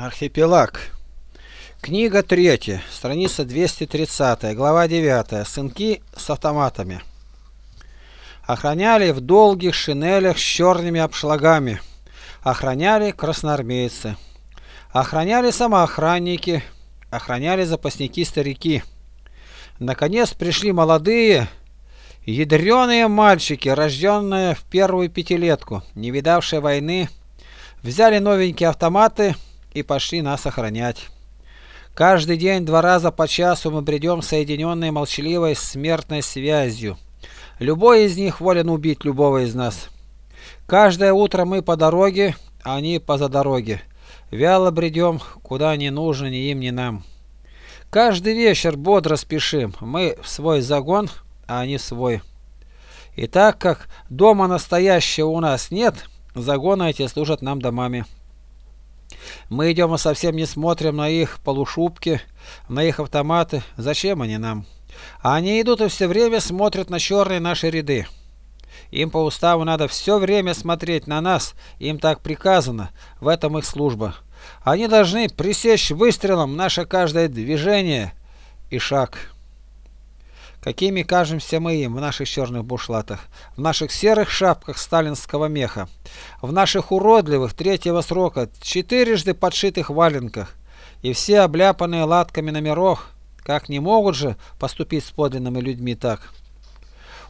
Архипелаг. Книга 3, страница 230, глава 9. Сынки с автоматами. Охраняли в долгих шинелях с черными обшлагами. Охраняли красноармейцы. Охраняли самоохранники. Охраняли запасники-старики. Наконец пришли молодые, ядреные мальчики, рожденные в первую пятилетку, не видавшие войны, взяли новенькие автоматы и пошли нас охранять. Каждый день два раза по часу мы бредем соединенной молчаливой смертной связью. Любой из них волен убить любого из нас. Каждое утро мы по дороге, а они поза дороге. Вяло бредем, куда не нужно ни им, ни нам. Каждый вечер бодро спешим. Мы в свой загон, а они в свой. И так как дома настоящего у нас нет, загоны эти служат нам домами. Мы идем и совсем не смотрим на их полушубки, на их автоматы. Зачем они нам? Они идут и все время смотрят на черные наши ряды. Им по уставу надо все время смотреть на нас, им так приказано, в этом их служба. Они должны пресечь выстрелом наше каждое движение и шаг. Какими кажемся мы им в наших черных бушлатах, в наших серых шапках сталинского меха, в наших уродливых третьего срока четырежды подшитых валенках, и все обляпанные латками номеров, как не могут же поступить с подлинными людьми так?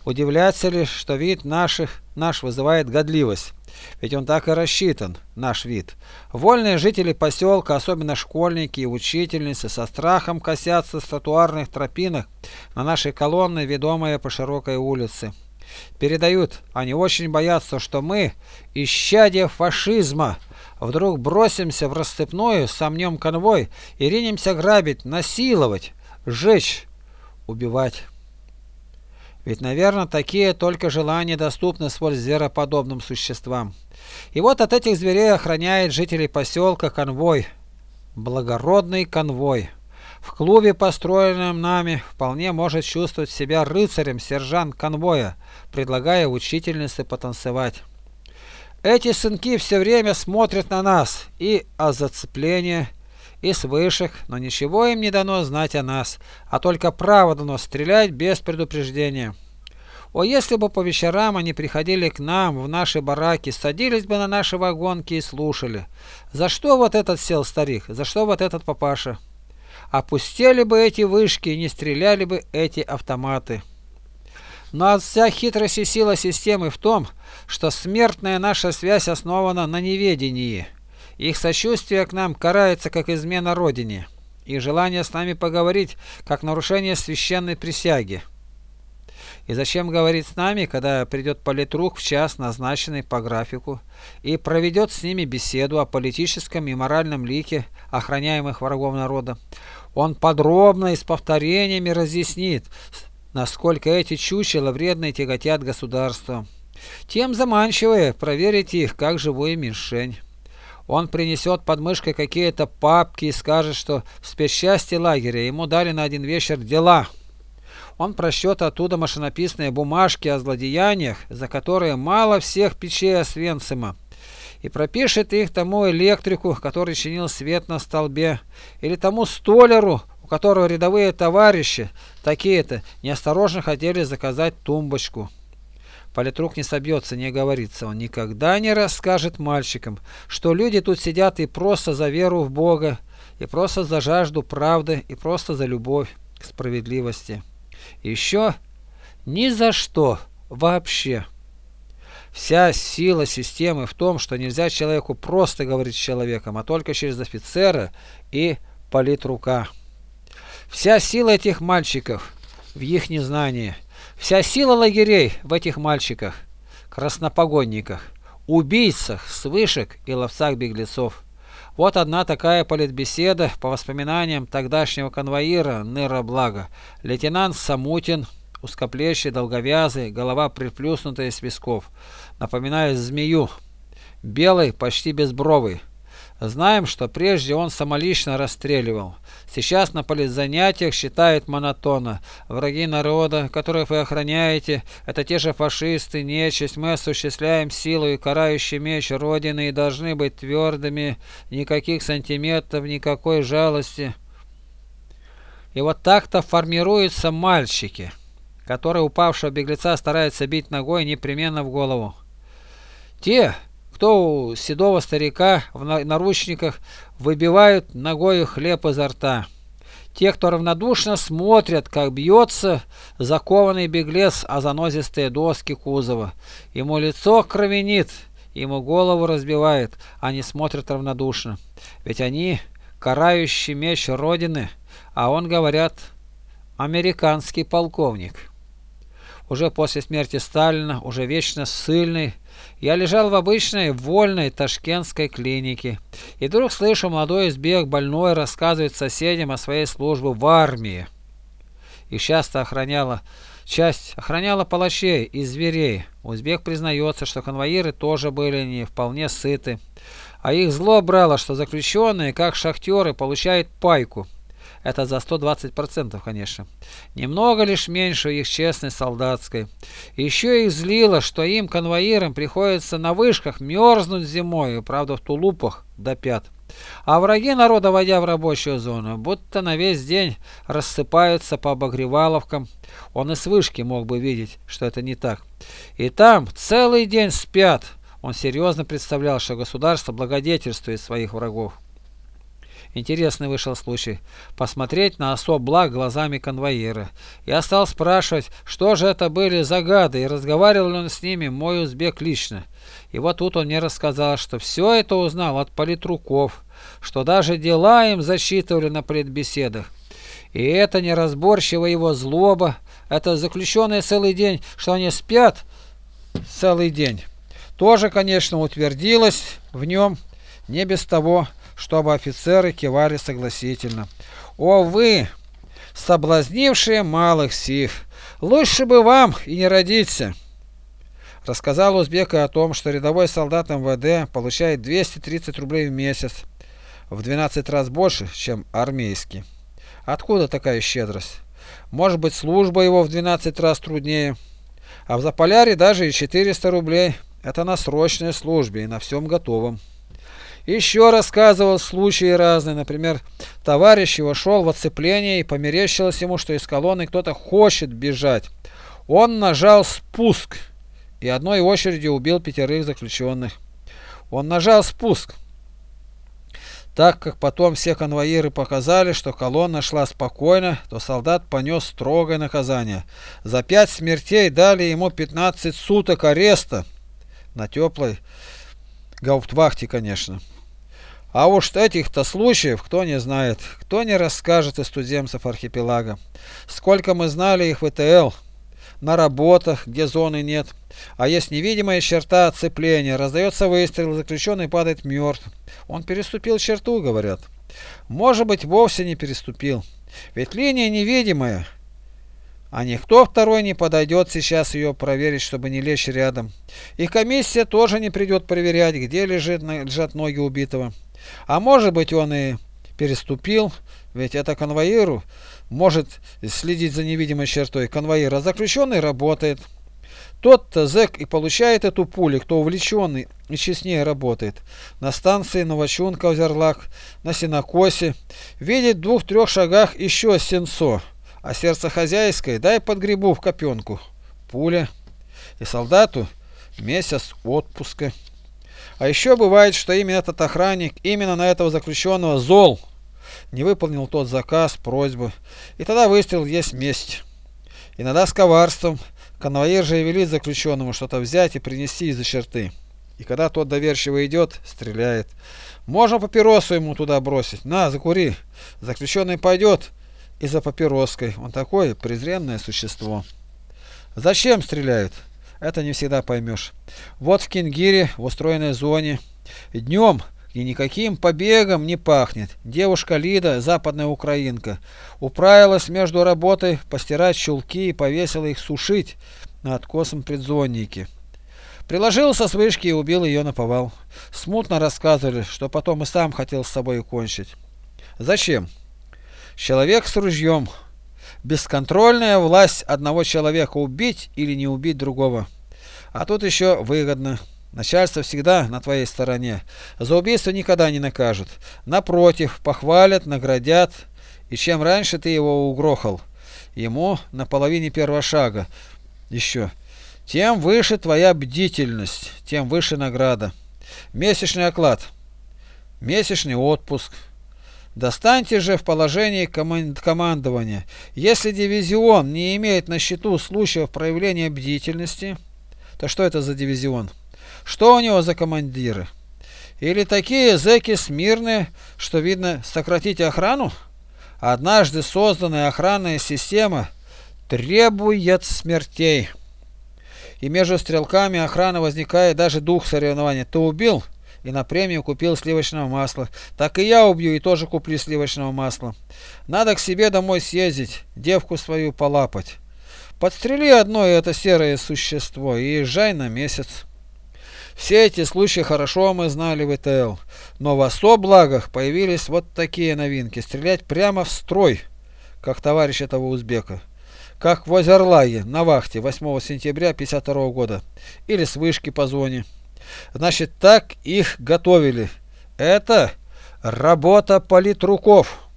Удивляться ли, что вид наших наш вызывает годливость? Ведь он так и рассчитан, наш вид. Вольные жители поселка, особенно школьники и учительницы, со страхом косятся с тротуарных тропинок на нашей колонны, ведомые по широкой улице. Передают, они очень боятся, что мы, исчадие фашизма, вдруг бросимся в расцепную, сомнем конвой и ринемся грабить, насиловать, сжечь, убивать. Ведь, наверное, такие только желания доступны своль звероподобным существам. И вот от этих зверей охраняет жителей поселка конвой. Благородный конвой. В клубе, построенном нами, вполне может чувствовать себя рыцарем сержант конвоя, предлагая учительнице потанцевать. Эти сынки все время смотрят на нас и о зацеплении, и с вышек, но ничего им не дано знать о нас, а только право дано стрелять без предупреждения. О, если бы по вечерам они приходили к нам в наши бараки, садились бы на наши вагонки и слушали. За что вот этот сел старик, за что вот этот папаша? Опустили бы эти вышки и не стреляли бы эти автоматы. Но вся хитрость и сила системы в том, что смертная наша связь основана на неведении. Их сочувствие к нам карается как измена Родине, и желание с нами поговорить как нарушение священной присяги. И зачем говорить с нами, когда придет политрук в час, назначенный по графику, и проведет с ними беседу о политическом и моральном лике охраняемых врагов народа? Он подробно и с повторениями разъяснит, насколько эти чучела вредно тяготят государству. Тем заманчивее проверить их как живую мишень. Он принесет под мышкой какие-то папки и скажет, что в спецчасти лагеря ему дали на один вечер дела. Он прочтет оттуда машинописные бумажки о злодеяниях, за которые мало всех печей Освенцима, и пропишет их тому электрику, который чинил свет на столбе, или тому столяру, у которого рядовые товарищи, такие-то, неосторожно хотели заказать тумбочку. Политрук не собьется, не говорится. Он никогда не расскажет мальчикам, что люди тут сидят и просто за веру в Бога, и просто за жажду правды, и просто за любовь к справедливости. еще ни за что вообще. Вся сила системы в том, что нельзя человеку просто говорить с человеком, а только через офицера и политрука. Вся сила этих мальчиков в их незнании – Вся сила лагерей в этих мальчиках, краснопогонниках, убийцах с вышек и ловцах беглецов. Вот одна такая политбеседа по воспоминаниям тогдашнего конвоира Ныра Блага. Лейтенант Самутин, узкоплечий, долговязый, голова приплюснутая с висков, напоминает змею, белый, почти безбровый. Знаем, что прежде он самолично расстреливал. Сейчас на политзанятиях считает монотонно. Враги народа, которых вы охраняете, это те же фашисты, нечисть. Мы осуществляем силу и карающий меч Родины и должны быть твердыми. Никаких сантиметров, никакой жалости. И вот так-то формируются мальчики, которые упавшего беглеца стараются бить ногой непременно в голову. Те, кто у седого старика в наручниках выбивают ногою хлеб изо рта. Те, кто равнодушно смотрят, как бьется закованный беглец о занозистые доски кузова. Ему лицо кровенит, ему голову разбивает, они смотрят равнодушно. Ведь они карающий меч Родины, а он, говорят, американский полковник. Уже после смерти Сталина, уже вечно ссыльный, я лежал в обычной вольной ташкентской клинике, и вдруг слышу, молодой избег больной рассказывает соседям о своей службе в армии. Их часто охраняла часть охраняла палачей и зверей. Узбек признается, что конвоиры тоже были не вполне сыты, а их зло брало, что заключенные, как шахтеры, получают пайку – это за 120%, конечно. Немного лишь меньше их честной солдатской. Еще их злило, что им, конвоирам, приходится на вышках мерзнуть зимой, правда в тулупах до пят. А враги народа, войдя в рабочую зону, будто на весь день рассыпаются по обогреваловкам. Он и с вышки мог бы видеть, что это не так. И там целый день спят. Он серьезно представлял, что государство благодетельствует своих врагов. Интересный вышел случай. Посмотреть на особ благ глазами конвоира. Я стал спрашивать, что же это были за гады, и разговаривал он с ними, мой узбек лично. И вот тут он мне рассказал, что все это узнал от политруков, что даже дела им засчитывали на предбеседах. И это неразборчивая его злоба, это заключенные целый день, что они спят целый день. Тоже, конечно, утвердилось в нем, не без того, чтобы офицеры кивали согласительно. «О вы, соблазнившие малых сих! Лучше бы вам и не родиться!» Рассказал Узбека о том, что рядовой солдат МВД получает 230 рублей в месяц, в 12 раз больше, чем армейский. Откуда такая щедрость? Может быть, служба его в 12 раз труднее. А в Заполярье даже и 400 рублей. Это на срочной службе и на всем готовом. Еще рассказывал случаи разные. Например, товарищ его шел в оцепление и померещилось ему, что из колонны кто-то хочет бежать. Он нажал спуск и одной очередью убил пятерых заключенных. Он нажал спуск, так как потом все конвоиры показали, что колонна шла спокойно, то солдат понес строгое наказание. За пять смертей дали ему 15 суток ареста на теплой гауптвахте, конечно. А уж этих-то случаев кто не знает, кто не расскажет из туземцев архипелага. Сколько мы знали их в ИТЛ, на работах, где зоны нет. А есть невидимая черта оцепления, раздается выстрел, заключенный падает мертв. Он переступил черту, говорят. Может быть, вовсе не переступил. Ведь линия невидимая. А никто второй не подойдет сейчас ее проверить, чтобы не лечь рядом. И комиссия тоже не придет проверять, где лежит, лежат ноги убитого. А может быть он и переступил, ведь это конвоиру может следить за невидимой чертой конвоира, заключенный работает. Тот-то зэк и получает эту пулю, кто увлеченный и честнее работает. На станции Новочунка-Озерлак, на Синокосе, видит в двух-трех шагах еще сенцо, а сердце хозяйское дай под грибу в копенку. Пуля. И солдату месяц отпуска. А еще бывает, что именно этот охранник, именно на этого заключенного зол, не выполнил тот заказ, просьбу, и тогда выстрел есть месть. Иногда с коварством конвоир же и велит заключенному что-то взять и принести из-за черты. И когда тот доверчиво идет, стреляет. Можно папиросу ему туда бросить. На, закури. Заключенный пойдет и за папироской. Он такое презренное существо. Зачем стреляют? Это не всегда поймешь. Вот в Кингире, в устроенной зоне, днем и никаким побегом не пахнет. Девушка Лида, западная украинка, управилась между работой постирать чулки и повесила их сушить на откосом предзоннике. Приложился с вышки и убил ее на повал. Смутно рассказывали, что потом и сам хотел с собой кончить. Зачем? Человек с ружьем. Бесконтрольная власть одного человека убить или не убить другого. А тут еще выгодно. Начальство всегда на твоей стороне. За убийство никогда не накажут. Напротив, похвалят, наградят. И чем раньше ты его угрохал, ему на половине первого шага еще, тем выше твоя бдительность, тем выше награда. Месячный оклад, месячный отпуск. Достаньте же в положении командования. Если дивизион не имеет на счету случаев проявления бдительности, то что это за дивизион? Что у него за командиры? Или такие зэки смирные, что, видно, сократить охрану? Однажды созданная охранная система требует смертей. И между стрелками охраны возникает даже дух соревнования. Ты убил и на премию купил сливочного масла. Так и я убью и тоже куплю сливочного масла. Надо к себе домой съездить, девку свою полапать. Подстрели одно это серое существо и езжай на месяц. Все эти случаи хорошо мы знали в ИТЛ, но в особлагах появились вот такие новинки. Стрелять прямо в строй, как товарищ этого узбека. Как в Озерлаге на вахте 8 сентября 52 года. Или с вышки по зоне. Значит, так их готовили. Это работа политруков.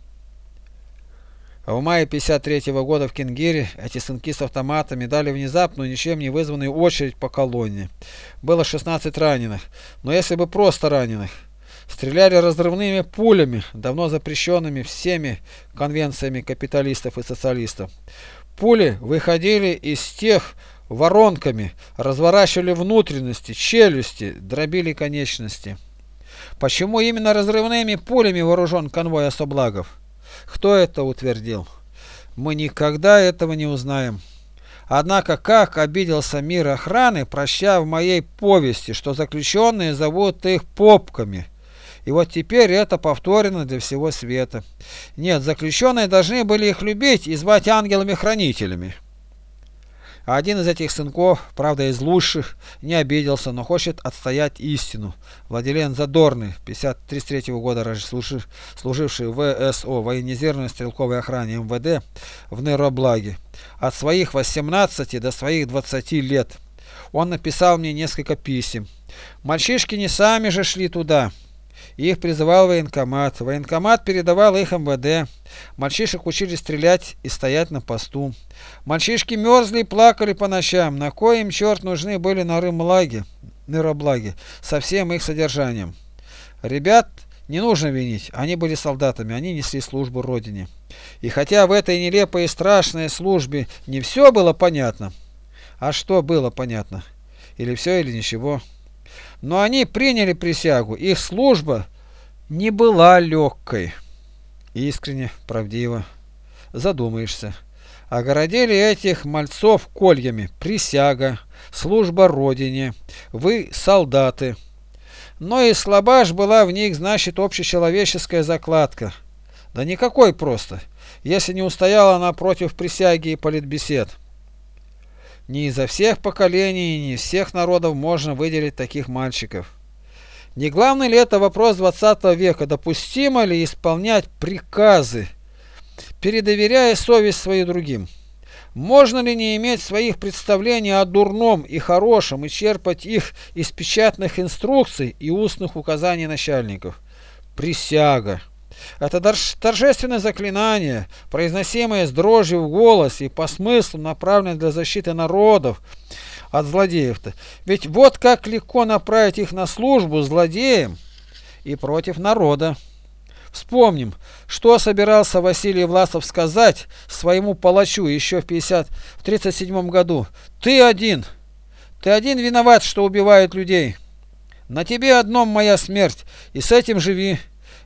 В мае 53 -го года в Кенгире эти сынки с автоматами дали внезапную, ничем не вызванную очередь по колонне. Было 16 раненых, но если бы просто раненых. Стреляли разрывными пулями, давно запрещенными всеми конвенциями капиталистов и социалистов. Пули выходили из тех воронками, разворачивали внутренности, челюсти, дробили конечности. Почему именно разрывными пулями вооружен конвой особлагов? Кто это утвердил? Мы никогда этого не узнаем. Однако как обиделся мир охраны, проща в моей повести, что заключенные зовут их попками. И вот теперь это повторено для всего света. Нет, заключенные должны были их любить и звать ангелами-хранителями. А один из этих сынков, правда из лучших, не обиделся, но хочет отстоять истину. Владилен Задорный, 1933 года служивший в ВСО, военизированной стрелковой охране МВД в Нероблаге, от своих 18 до своих 20 лет. Он написал мне несколько писем. Мальчишки не сами же шли туда. Их призывал военкомат. Военкомат передавал их МВД. Мальчишек учили стрелять и стоять на посту. Мальчишки мерзли и плакали по ночам. На коем черт нужны были нарымлаги, нейроблаги, со всем их содержанием. Ребят не нужно винить, они были солдатами, они несли службу Родине. И хотя в этой нелепой и страшной службе не все было понятно, а что было понятно? Или все, или ничего. Но они приняли присягу, их служба не была легкой. Искренне, правдиво. Задумаешься. Огородили этих мальцов кольями. Присяга, служба Родине, вы солдаты. Но и слабаш была в них, значит, общечеловеческая закладка. Да никакой просто, если не устояла она против присяги и политбесед. Не изо всех поколений и не из всех народов можно выделить таких мальчиков. Не главный ли это вопрос 20 века, допустимо ли исполнять приказы, передоверяя совесть свою другим? Можно ли не иметь своих представлений о дурном и хорошем и черпать их из печатных инструкций и устных указаний начальников? Присяга. Это торжественное заклинание, произносимое с дрожью в голосе и по смыслу направленное для защиты народов от злодеев-то. Ведь вот как легко направить их на службу злодеям и против народа. Вспомним, что собирался Василий Власов сказать своему палачу еще в 50, в 37 году. Ты один, ты один виноват, что убивают людей. На тебе одном моя смерть, и с этим живи.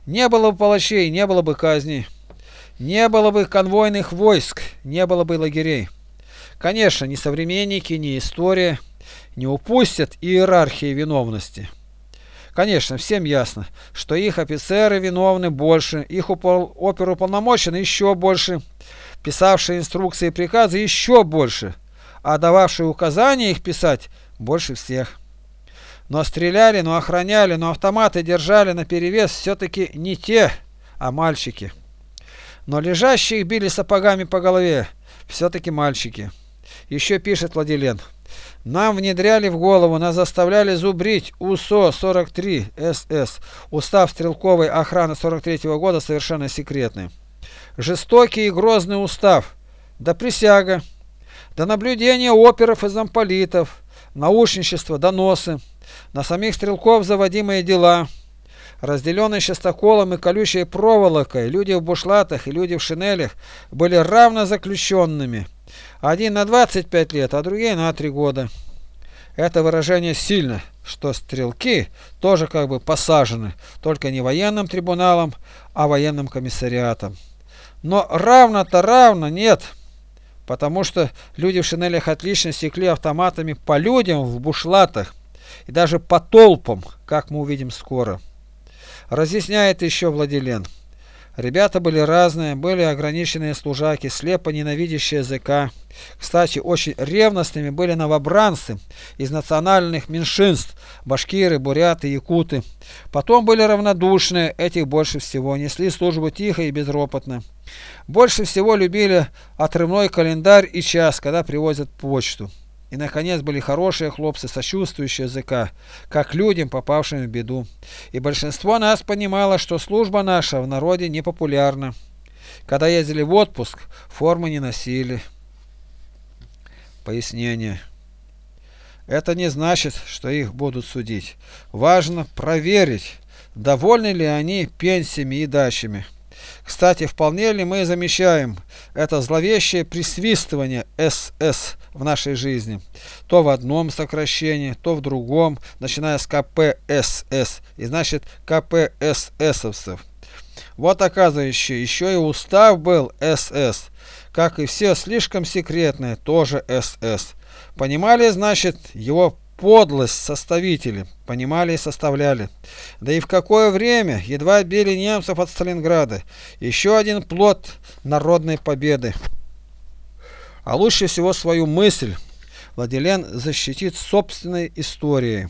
Не было бы палачей, не было бы казни. Не было бы конвойных войск, не было бы лагерей. Конечно, ни современники, ни история не упустят иерархии виновности. Конечно, всем ясно, что их офицеры виновны больше, их оперуполномоченные еще больше, писавшие инструкции и приказы еще больше, а дававшие указания их писать больше всех. Но стреляли, но охраняли, но автоматы держали на перевес все-таки не те, а мальчики. Но лежащих били сапогами по голове, все-таки мальчики. Еще пишет Владилен. Нам внедряли в голову, нас заставляли зубрить УСО-43 СС. Устав стрелковой охраны 43 -го года совершенно секретный. Жестокий и грозный устав. Да присяга. Да наблюдение оперов и замполитов. Наушничество, доносы. На самих стрелков заводимые дела. Разделенные частоколом и колючей проволокой, люди в бушлатах и люди в шинелях были равно заключенными. Один на 25 лет, а другие на 3 года. Это выражение сильно, что стрелки тоже как бы посажены, только не военным трибуналом, а военным комиссариатом. Но равно-то равно нет, потому что люди в шинелях отлично стекли автоматами по людям в бушлатах и даже по толпам, как мы увидим скоро. Разъясняет еще Владилен. Ребята были разные, были ограниченные служаки, слепо ненавидящие языка. Кстати, очень ревностными были новобранцы из национальных меньшинств, башкиры, буряты, якуты. Потом были равнодушные, этих больше всего, несли службу тихо и безропотно. Больше всего любили отрывной календарь и час, когда привозят почту. И, наконец, были хорошие хлопцы, сочувствующие языка, как людям, попавшим в беду. И большинство нас понимало, что служба наша в народе непопулярна. Когда ездили в отпуск, формы не носили. Пояснение. Это не значит, что их будут судить. Важно проверить, довольны ли они пенсиями и дачами. Кстати, вполне ли мы замечаем это зловещее присвистывание СС в нашей жизни? То в одном сокращении, то в другом, начиная с КПСС, и значит КПССовцев. Вот оказывается, еще и устав был СС, как и все слишком секретное, тоже СС. Понимали, значит, его подлость составители, понимали и составляли. Да и в какое время едва били немцев от Сталинграда. Еще один плод народной победы. А лучше всего свою мысль Владилен защитит собственной историей.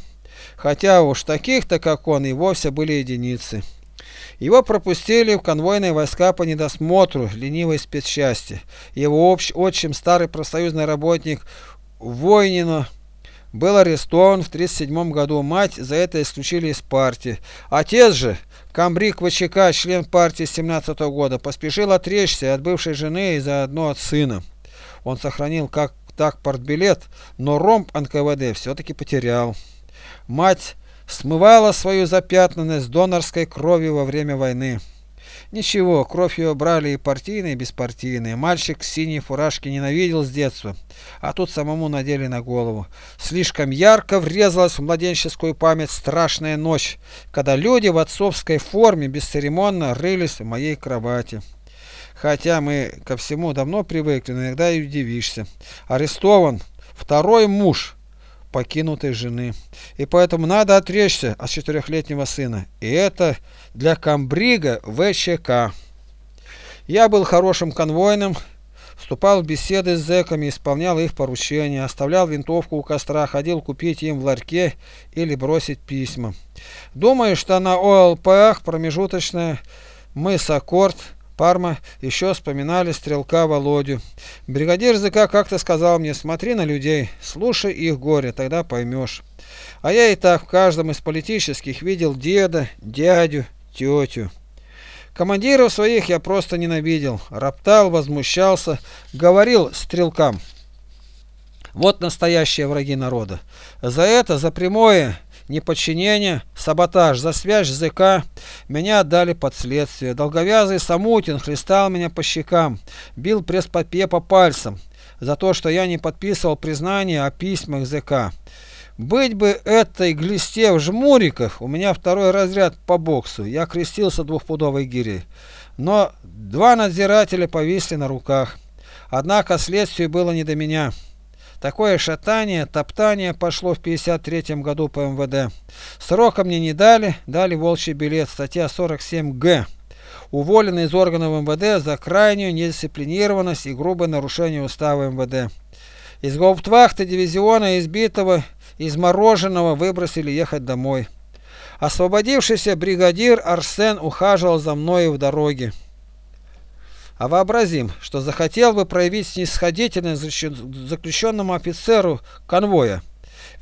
Хотя уж таких-то, как он, и вовсе были единицы. Его пропустили в конвойные войска по недосмотру ленивой спецчасти. Его отчим, старый профсоюзный работник Войнино, был арестован в 1937 году. Мать за это исключили из партии. Отец же, комбриг ВЧК, член партии с 17 года, поспешил отречься от бывшей жены и заодно от сына. Он сохранил как так партбилет, но ромб НКВД все-таки потерял. Мать смывала свою запятнанность донорской кровью во время войны. Ничего, кровь ее брали и партийные, и беспартийные. Мальчик с синей фуражки ненавидел с детства, а тут самому надели на голову. Слишком ярко врезалась в младенческую память страшная ночь, когда люди в отцовской форме бесцеремонно рылись в моей кровати. Хотя мы ко всему давно привыкли, но иногда и удивишься. Арестован второй муж покинутой жены. И поэтому надо отречься от четырехлетнего сына. И это для комбрига ВЧК. Я был хорошим конвойным, вступал в беседы с зэками, исполнял их поручения, оставлял винтовку у костра, ходил купить им в ларьке или бросить письма. Думаю, что на ОЛПах промежуточная мыс Аккорд – Парма еще вспоминали стрелка Володю. Бригадир ЗК как-то сказал мне, смотри на людей, слушай их горе, тогда поймешь. А я и так в каждом из политических видел деда, дядю, тетю. Командиров своих я просто ненавидел, роптал, возмущался, говорил стрелкам. Вот настоящие враги народа. За это, за прямое неподчинение, саботаж, за связь ЗК меня отдали под следствие. Долговязый Самутин хлестал меня по щекам, бил пресс-папье по пальцам за то, что я не подписывал признание о письмах ЗК. Быть бы этой глисте в жмуриках, у меня второй разряд по боксу, я крестился двухпудовой гирей. Но два надзирателя повисли на руках. Однако следствию было не до меня. Такое шатание, топтание пошло в 53 году по МВД. Срока мне не дали, дали волчий билет, статья 47Г. Уволенный из органов МВД за крайнюю недисциплинированность и грубое нарушение устава МВД. Из гауптвахты дивизиона избитого измороженного выбросили ехать домой. Освободившийся бригадир Арсен ухаживал за мной в дороге. А вообразим, что захотел бы проявить снисходительность заключенному офицеру конвоя.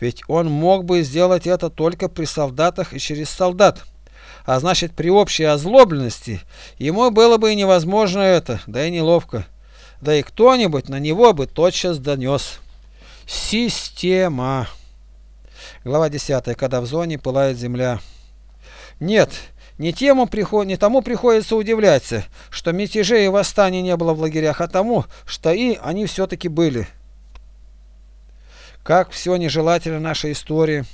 Ведь он мог бы сделать это только при солдатах и через солдат. А значит, при общей озлобленности ему было бы и невозможно это, да и неловко. Да и кто-нибудь на него бы тотчас донес. Система. Глава 10. Когда в зоне пылает земля. Нет, не, тему приход... не тому приходится удивляться, что мятежей и восстаний не было в лагерях, а тому, что и они все-таки были. Как все нежелательно нашей истории,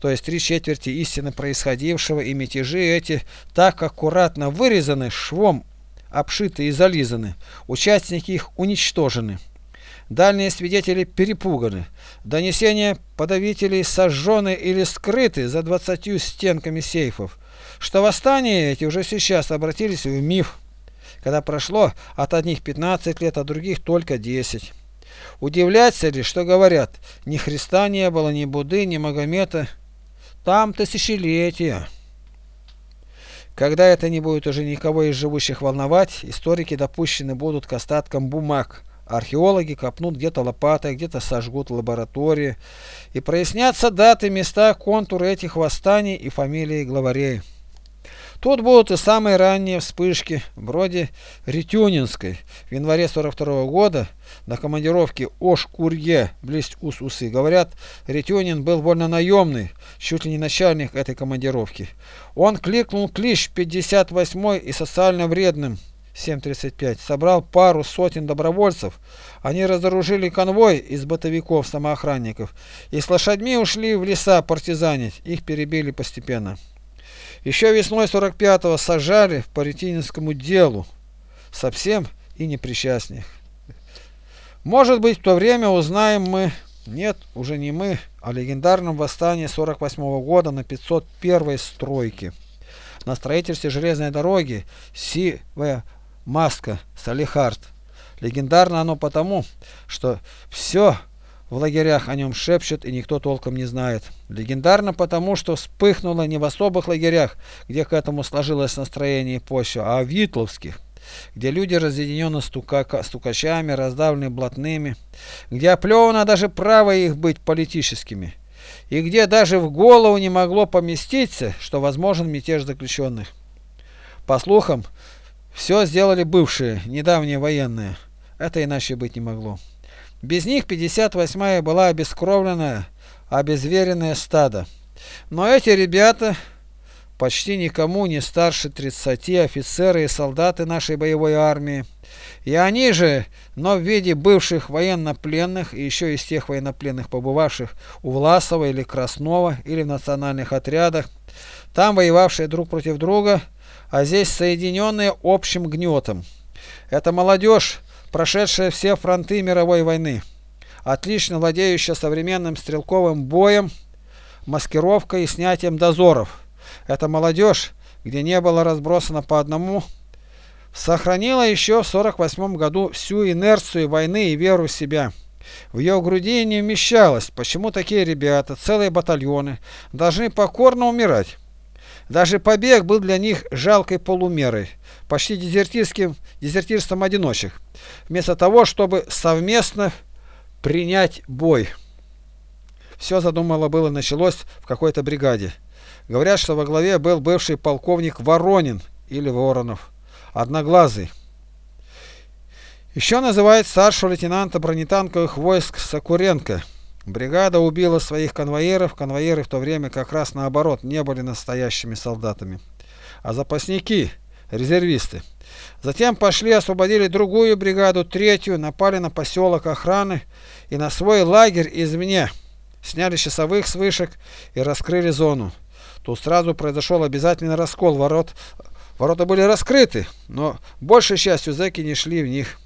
то есть три четверти истины происходившего и мятежи эти так аккуратно вырезаны, швом обшиты и зализаны, участники их уничтожены. Дальние свидетели перепуганы, донесения подавителей сожжены или скрыты за двадцатью стенками сейфов, что восстания эти уже сейчас обратились в миф, когда прошло от одних 15 лет, а других только 10. Удивляться ли, что говорят, ни Христа не было, ни Будды, ни Магомета, там тысячелетия. Когда это не будет уже никого из живущих волновать, историки допущены будут к остаткам бумаг. Археологи копнут где-то лопатой, где-то сожгут лаборатории. И прояснятся даты, места, контуры этих восстаний и фамилии главарей. Тут будут и самые ранние вспышки, вроде Ретюнинской в январе 42 -го года на командировке Ош-Курье, близ Ус-Усы. Говорят, Ретюнин был больно наемный, чуть ли не начальник этой командировки. Он кликнул клич 58 и социально вредным 7.35, собрал пару сотен добровольцев. Они разоружили конвой из бытовиков-самоохранников и с лошадьми ушли в леса партизанить. Их перебили постепенно. Еще весной 45-го сажали по ретининскому делу. Совсем и не причастных. Может быть, в то время узнаем мы, нет, уже не мы, о легендарном восстании 48 -го года на 501 стройке. На строительстве железной дороги Сивая Маска Салихард. Легендарно оно потому, что все в лагерях о нем шепчут и никто толком не знает. Легендарно потому, что вспыхнуло не в особых лагерях, где к этому сложилось настроение почва, а в Витловских, где люди разъединены стука стукачами, раздавлены блатными, где оплевано даже право их быть политическими, и где даже в голову не могло поместиться, что возможен мятеж заключенных. По слухам, все сделали бывшие, недавние военные. Это иначе быть не могло. Без них 58-я была обескровленная, обезверенное стадо. Но эти ребята, почти никому не старше 30, офицеры и солдаты нашей боевой армии, и они же, но в виде бывших военнопленных и еще из тех военнопленных, побывавших у Власова или Краснова или в национальных отрядах, там воевавшие друг против друга, а здесь соединенные общим гнетом. Это молодежь, прошедшая все фронты мировой войны, отлично владеющая современным стрелковым боем, маскировкой и снятием дозоров. Эта молодежь, где не было разбросано по одному, сохранила еще в 48 году всю инерцию войны и веру в себя. В ее груди не вмещалось, почему такие ребята, целые батальоны, должны покорно умирать. Даже побег был для них жалкой полумерой, почти дезертирским, дезертирством одиночек, вместо того, чтобы совместно принять бой. Все задумало было началось в какой-то бригаде. Говорят, что во главе был бывший полковник Воронин или Воронов, одноглазый. Еще называют старшего лейтенанта бронетанковых войск Сокуренко. Бригада убила своих конвоиров, конвоиры в то время как раз наоборот не были настоящими солдатами, а запасники, резервисты. Затем пошли, освободили другую бригаду, третью, напали на поселок охраны и на свой лагерь извне, сняли часовых с вышек и раскрыли зону. Тут сразу произошел обязательный раскол ворот. Ворота были раскрыты, но большей частью зэки не шли в них.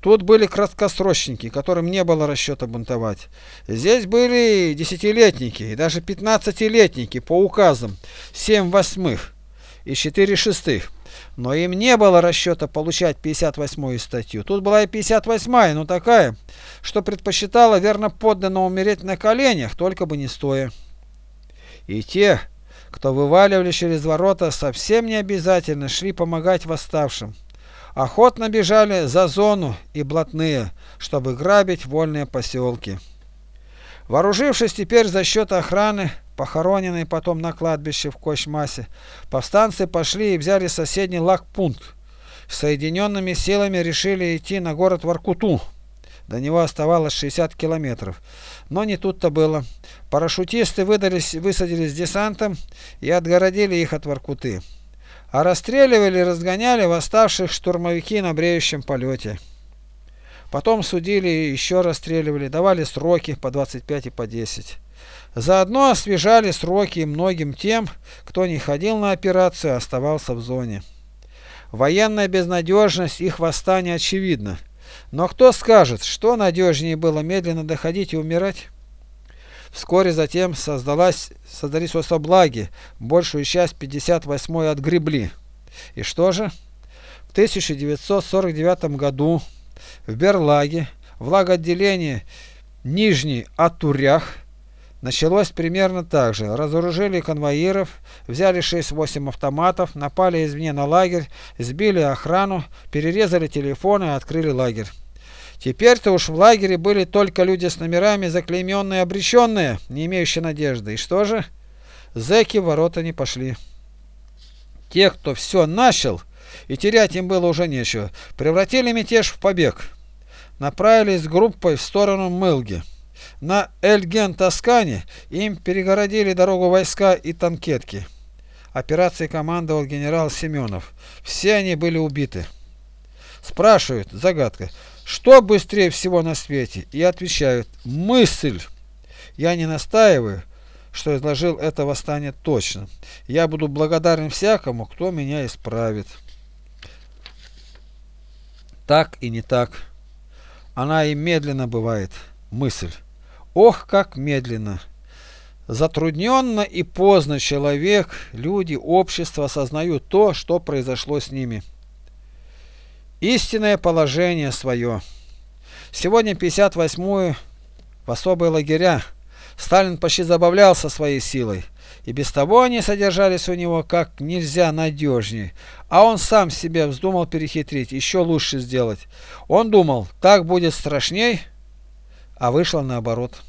Тут были краткосрочники, которым не было расчета бунтовать. Здесь были десятилетники и даже пятнадцатилетники по указам, семь восьмых и четыре шестых. Но им не было расчета получать 58-ю статью. Тут была и 58-я, но такая, что предпочитала верно подданно умереть на коленях, только бы не стоя. И те, кто вываливали через ворота, совсем не обязательно шли помогать восставшим. Охотно бежали за зону и блатные, чтобы грабить вольные поселки. Вооружившись теперь за счет охраны, похороненной потом на кладбище в Кочмасе, повстанцы пошли и взяли соседний лагпункт. Соединенными силами решили идти на город Воркуту. До него оставалось 60 километров. Но не тут-то было. Парашютисты выдались, высадились десантом и отгородили их от Воркуты. А расстреливали разгоняли восставших штурмовики на бреющем полете. Потом судили и еще расстреливали, давали сроки по 25 и по 10. Заодно освежали сроки многим тем, кто не ходил на операцию, а оставался в зоне. Военная безнадежность их восстания очевидна. Но кто скажет, что надежнее было медленно доходить и умирать? Вскоре затем создалась, создались особлаги, большую часть 58-й отгребли. И что же? В 1949 году в Берлаге, в лагоотделении Нижний Атурях, началось примерно так же. Разоружили конвоиров, взяли 6-8 автоматов, напали извне на лагерь, сбили охрану, перерезали телефоны и открыли лагерь. Теперь-то уж в лагере были только люди с номерами, заклейменные обреченные, не имеющие надежды. И что же? Зэки в ворота не пошли. Те, кто все начал, и терять им было уже нечего, превратили мятеж в побег. Направились группой в сторону Мылги. На Эльген-Тоскане им перегородили дорогу войска и танкетки. Операцией командовал генерал Семенов. Все они были убиты. Спрашивают, загадка, что быстрее всего на свете? И отвечают, мысль. Я не настаиваю, что изложил это восстание точно. Я буду благодарен всякому, кто меня исправит. Так и не так. Она и медленно бывает, мысль. Ох, как медленно! Затрудненно и поздно человек, люди, общество осознают то, что произошло с ними. Истинное положение свое. Сегодня 58-ю в особые лагеря. Сталин почти забавлялся своей силой. И без того они содержались у него как нельзя надежнее. А он сам себе вздумал перехитрить, еще лучше сделать. Он думал, так будет страшней, а вышло наоборот.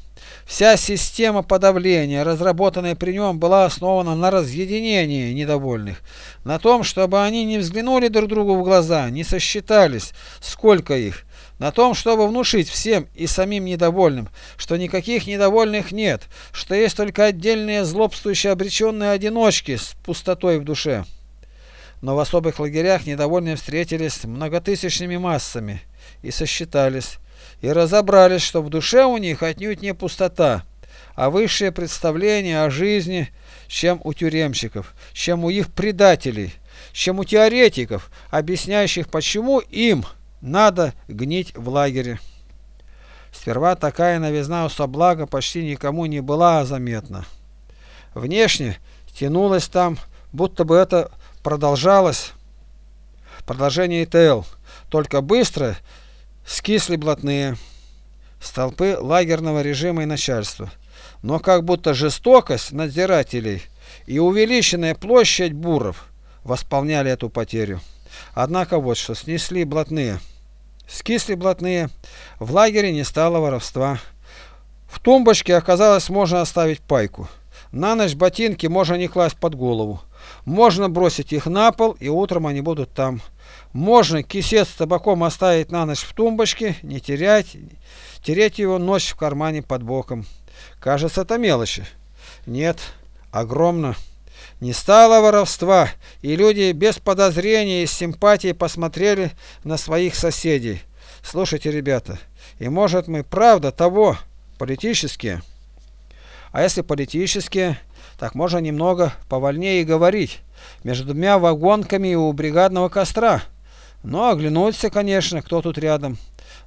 Вся система подавления, разработанная при нем, была основана на разъединении недовольных, на том, чтобы они не взглянули друг другу в глаза, не сосчитались, сколько их, на том, чтобы внушить всем и самим недовольным, что никаких недовольных нет, что есть только отдельные злобствующие обреченные одиночки с пустотой в душе. Но в особых лагерях недовольные встретились многотысячными массами и сосчитались, и разобрались, что в душе у них отнюдь не пустота, а высшее представление о жизни, чем у тюремщиков, чем у их предателей, чем у теоретиков, объясняющих, почему им надо гнить в лагере. Сперва такая новизна у соблага почти никому не была заметна. Внешне тянулось там, будто бы это продолжалось, продолжение ИТЛ, только быстро скисли блатные, столпы лагерного режима и начальства. Но как будто жестокость надзирателей и увеличенная площадь буров восполняли эту потерю. Однако вот что, снесли блатные. Скисли блатные, в лагере не стало воровства. В тумбочке оказалось можно оставить пайку. На ночь ботинки можно не класть под голову. Можно бросить их на пол, и утром они будут там. Можно кисет с табаком оставить на ночь в тумбочке, не терять, тереть его ночь в кармане под боком. Кажется, это мелочи. Нет, огромно. Не стало воровства, и люди без подозрения и симпатии посмотрели на своих соседей. Слушайте, ребята, и может мы правда того, политические. А если политические, так можно немного повольнее говорить, между двумя вагонками у бригадного костра. Ну, оглянуться, конечно, кто тут рядом.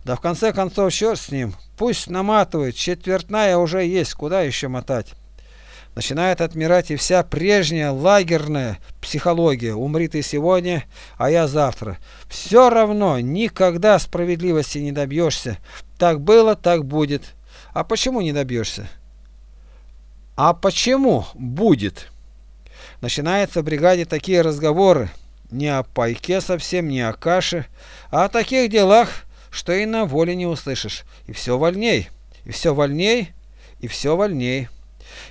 Да в конце концов, черт с ним, пусть наматывает, четвертная уже есть, куда еще мотать. Начинает отмирать и вся прежняя лагерная психология. Умри ты сегодня, а я завтра. Все равно никогда справедливости не добьешься. Так было, так будет. А почему не добьешься? А почему будет? Начинаются в бригаде такие разговоры. Не о пайке совсем, не о каше, а о таких делах, что и на воле не услышишь. И все вольней, и все вольней, и все вольней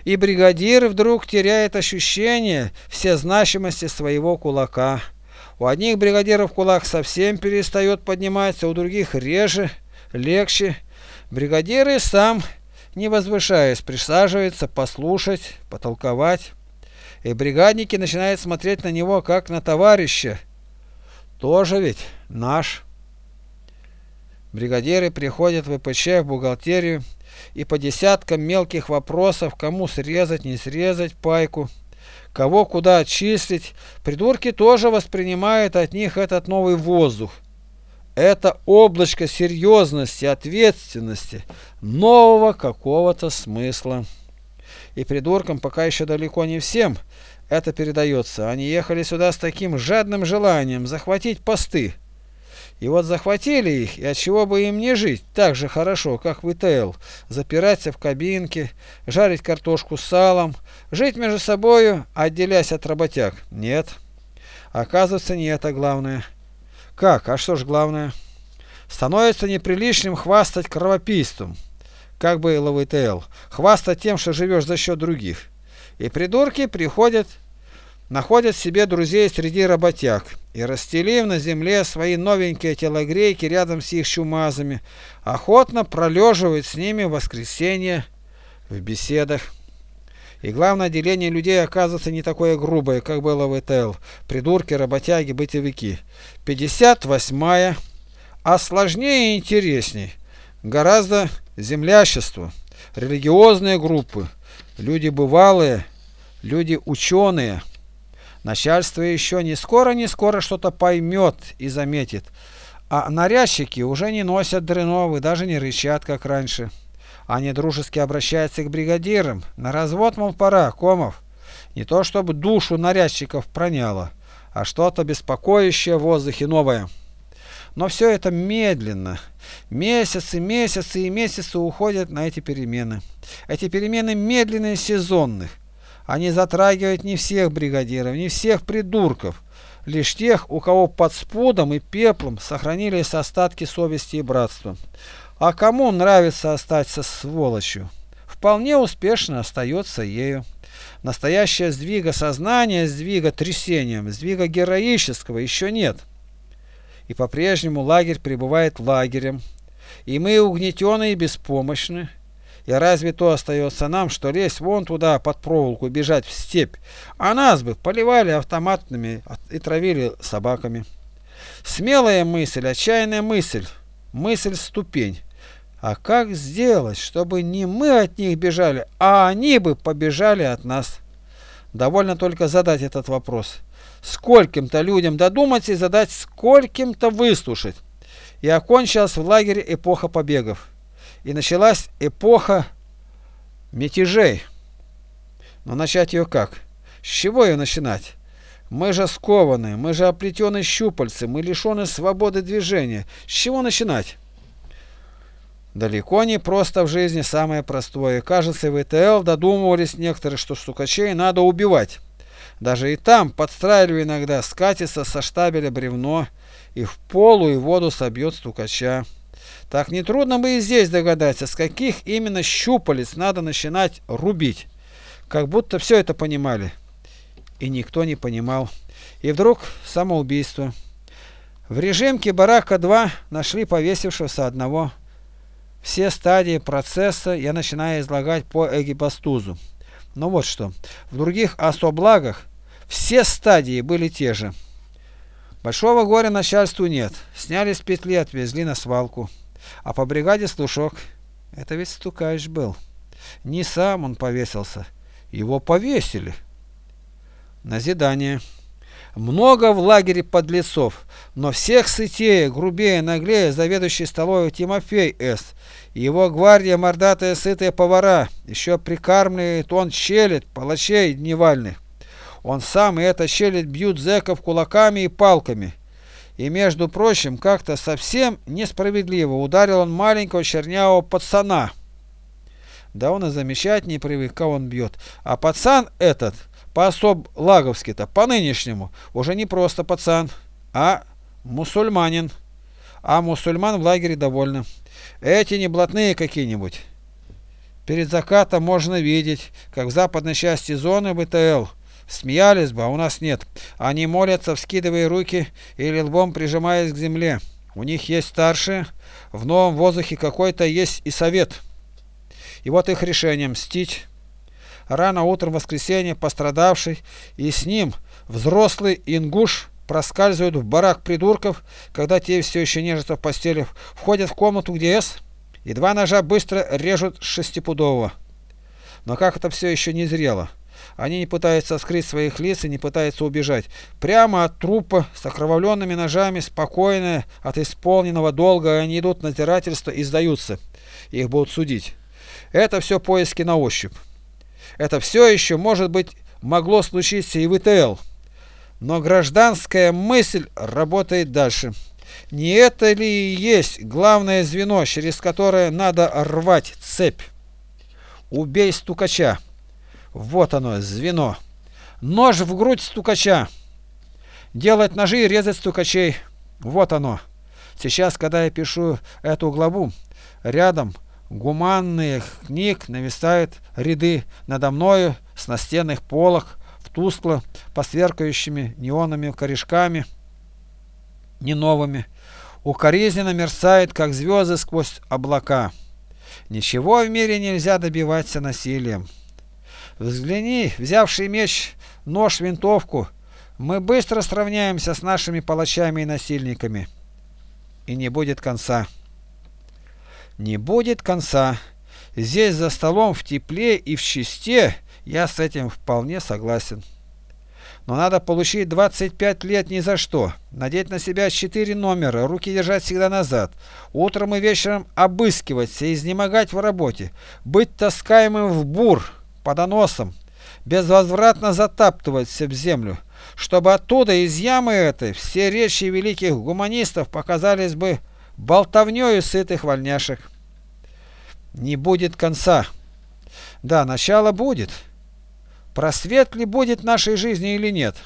и бригадир вдруг теряет ощущение всезначимости своего кулака. У одних бригадиров кулак совсем перестает подниматься, у других реже, легче. Бригадир и сам, не возвышаясь, присаживается послушать, потолковать. И бригадники начинают смотреть на него как на товарища. Тоже ведь наш. Бригадиры приходят в ИПЧ, в бухгалтерию, и по десяткам мелких вопросов, кому срезать, не срезать пайку, кого куда отчислить, придурки тоже воспринимают от них этот новый воздух. Это облачко серьезности, ответственности, нового какого-то смысла. И придуркам пока еще далеко не всем это передается. Они ехали сюда с таким жадным желанием захватить посты. И вот захватили их, и от чего бы им не жить так же хорошо, как в ИТЛ, запираться в кабинке, жарить картошку с салом, жить между собою, отделяясь от работяг? Нет. Оказывается, не это главное. Как? А что ж главное? Становится неприличным хвастать кровопийством, как было в ИТЛ, хвастать тем, что живешь за счет других. И придурки приходят находят себе друзей среди работяг и, расстелив на земле свои новенькие телогрейки рядом с их чумазами, охотно пролеживают с ними в воскресенье в беседах. И главное, деление людей оказывается не такое грубое, как было в ЭТЛ. Придурки, работяги, бытовики. 58-я, а сложнее и интересней. Гораздо землящество, религиозные группы, люди бывалые, люди ученые – Начальство еще не скоро-не скоро что-то поймет и заметит. А нарядчики уже не носят дреновы, даже не рычат, как раньше. Они дружески обращаются к бригадирам. На развод, мол, пора, Комов. Не то чтобы душу нарядчиков проняло, а что-то беспокоящее в воздухе новое. Но все это медленно. Месяцы, месяцы и месяцы уходят на эти перемены. Эти перемены медленные, сезонных. Они затрагивают не всех бригадиров, не всех придурков, лишь тех, у кого под спудом и пеплом сохранились остатки совести и братства. А кому нравится остаться сволочью, вполне успешно остается ею. Настоящая сдвига сознания, сдвига трясением, сдвига героического еще нет. И по-прежнему лагерь пребывает лагерем. И мы угнетены и беспомощны. И разве то остается нам, что лезть вон туда под проволоку, бежать в степь, а нас бы поливали автоматными и травили собаками. Смелая мысль, отчаянная мысль, мысль-ступень. А как сделать, чтобы не мы от них бежали, а они бы побежали от нас? Довольно только задать этот вопрос. Скольким-то людям додуматься и задать, скольким-то выслушать. И окончилась в лагере эпоха побегов и началась эпоха мятежей. Но начать ее как? С чего ее начинать? Мы же скованы, мы же оплетены щупальцы, мы лишены свободы движения. С чего начинать? Далеко не просто в жизни самое простое. Кажется, в ИТЛ додумывались некоторые, что стукачей надо убивать. Даже и там, подстраивая иногда, скатится со штабеля бревно и в полу и воду собьет стукача. Так нетрудно бы и здесь догадаться, с каких именно щупалец надо начинать рубить. Как будто все это понимали. И никто не понимал. И вдруг самоубийство. В режимке Барака-2 нашли повесившегося одного. Все стадии процесса я начинаю излагать по эгипастузу. Но вот что. В других особлагах все стадии были те же. Большого горя начальству нет. Сняли с петли, отвезли на свалку. А по бригаде слушок. Это ведь стукач был. Не сам он повесился. Его повесили. Назидание. Много в лагере подлецов, но всех сытее, грубее, наглее заведующий столовой Тимофей С. Его гвардия мордатые сытые повара, еще прикармливает он щелит, палачей дневальных. Он сам и эта щелит бьют зэков кулаками и палками. И, между прочим, как-то совсем несправедливо ударил он маленького чернявого пацана. Да он и замечать не привык, кого он бьет. А пацан этот, по-особ лаговски-то, по-нынешнему, уже не просто пацан, а мусульманин. А мусульман в лагере довольны. Эти не блатные какие-нибудь. Перед закатом можно видеть, как в западной части зоны БТЛ Смеялись бы, а у нас нет. Они молятся, вскидывая руки или лбом прижимаясь к земле. У них есть старшие, в новом воздухе какой-то есть и совет. И вот их решение мстить. Рано утром воскресенье пострадавший и с ним взрослый ингуш проскальзывают в барак придурков, когда те все еще нежатся в постели, входят в комнату, где С, и два ножа быстро режут шестипудового. Но как это все еще не зрело? Они не пытаются скрыть своих лиц и не пытаются убежать. Прямо от трупа с окровавленными ножами, спокойно от исполненного долга, они идут на надзирательство и сдаются. Их будут судить. Это все поиски на ощупь. Это все еще, может быть, могло случиться и в ИТЛ. Но гражданская мысль работает дальше. Не это ли и есть главное звено, через которое надо рвать цепь? Убей стукача. Вот оно, звено. Нож в грудь стукача. Делать ножи и резать стукачей. Вот оно. Сейчас, когда я пишу эту главу, рядом гуманных книг нависают ряды надо мною с настенных полок тускло посверкающими неонными корешками, не новыми. Укоризненно мерцает, как звезды сквозь облака. Ничего в мире нельзя добиваться насилием. Взгляни, взявший меч, нож, винтовку, мы быстро сравняемся с нашими палачами и насильниками. И не будет конца. Не будет конца. Здесь за столом в тепле и в чисте я с этим вполне согласен. Но надо получить 25 лет ни за что, надеть на себя 4 номера, руки держать всегда назад, утром и вечером обыскиваться, изнемогать в работе, быть таскаемым в бур, по доносам, безвозвратно затаптываться в землю, чтобы оттуда, из ямы этой, все речи великих гуманистов показались бы болтовнёю сытых вольняшек. Не будет конца. Да, начало будет. Просвет ли будет нашей жизни или нет?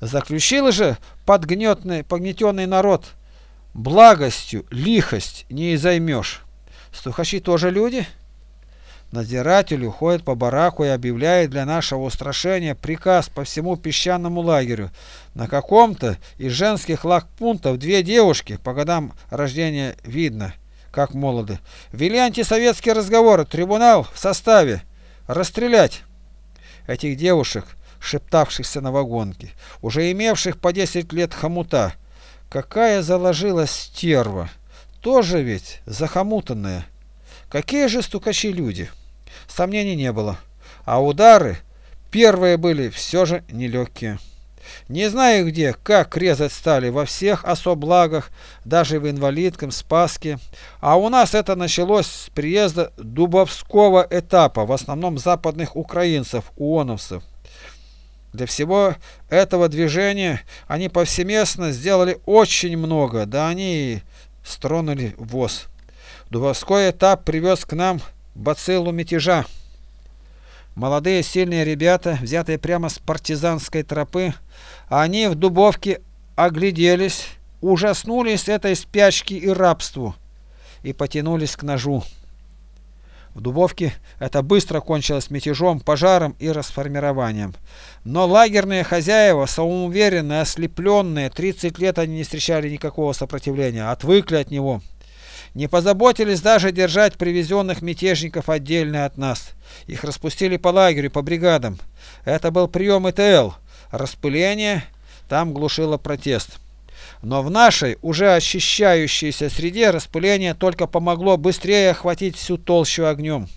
Заключил же подгнетный, погнетенный народ благостью, лихость не займешь. Стухачи тоже люди? Надзиратель уходит по бараку и объявляет для нашего устрашения приказ по всему песчаному лагерю. На каком-то из женских лагпунктов две девушки, по годам рождения видно, как молоды, вели антисоветские разговоры, трибунал в составе, расстрелять этих девушек, шептавшихся на вагонке, уже имевших по 10 лет хомута. Какая заложилась стерва, тоже ведь захомутанная. Какие же стукачи люди! Сомнений не было. А удары первые были все же нелегкие. Не знаю где, как резать стали во всех особлагах, даже в инвалидском Спаске. А у нас это началось с приезда Дубовского этапа, в основном западных украинцев, уоновцев. Для всего этого движения они повсеместно сделали очень много, да они и стронули ВОЗ. Дубовской этап привез к нам бациллу мятежа. Молодые сильные ребята, взятые прямо с партизанской тропы, они в Дубовке огляделись, ужаснулись этой спячки и рабству и потянулись к ножу. В Дубовке это быстро кончилось мятежом, пожаром и расформированием. Но лагерные хозяева, самоуверенные, ослепленные, 30 лет они не встречали никакого сопротивления, отвыкли от него. Не позаботились даже держать привезенных мятежников отдельно от нас. Их распустили по лагерю, по бригадам. Это был прием ИТЛ. Распыление там глушило протест. Но в нашей, уже ощущающейся среде, распыление только помогло быстрее охватить всю толщу огнем.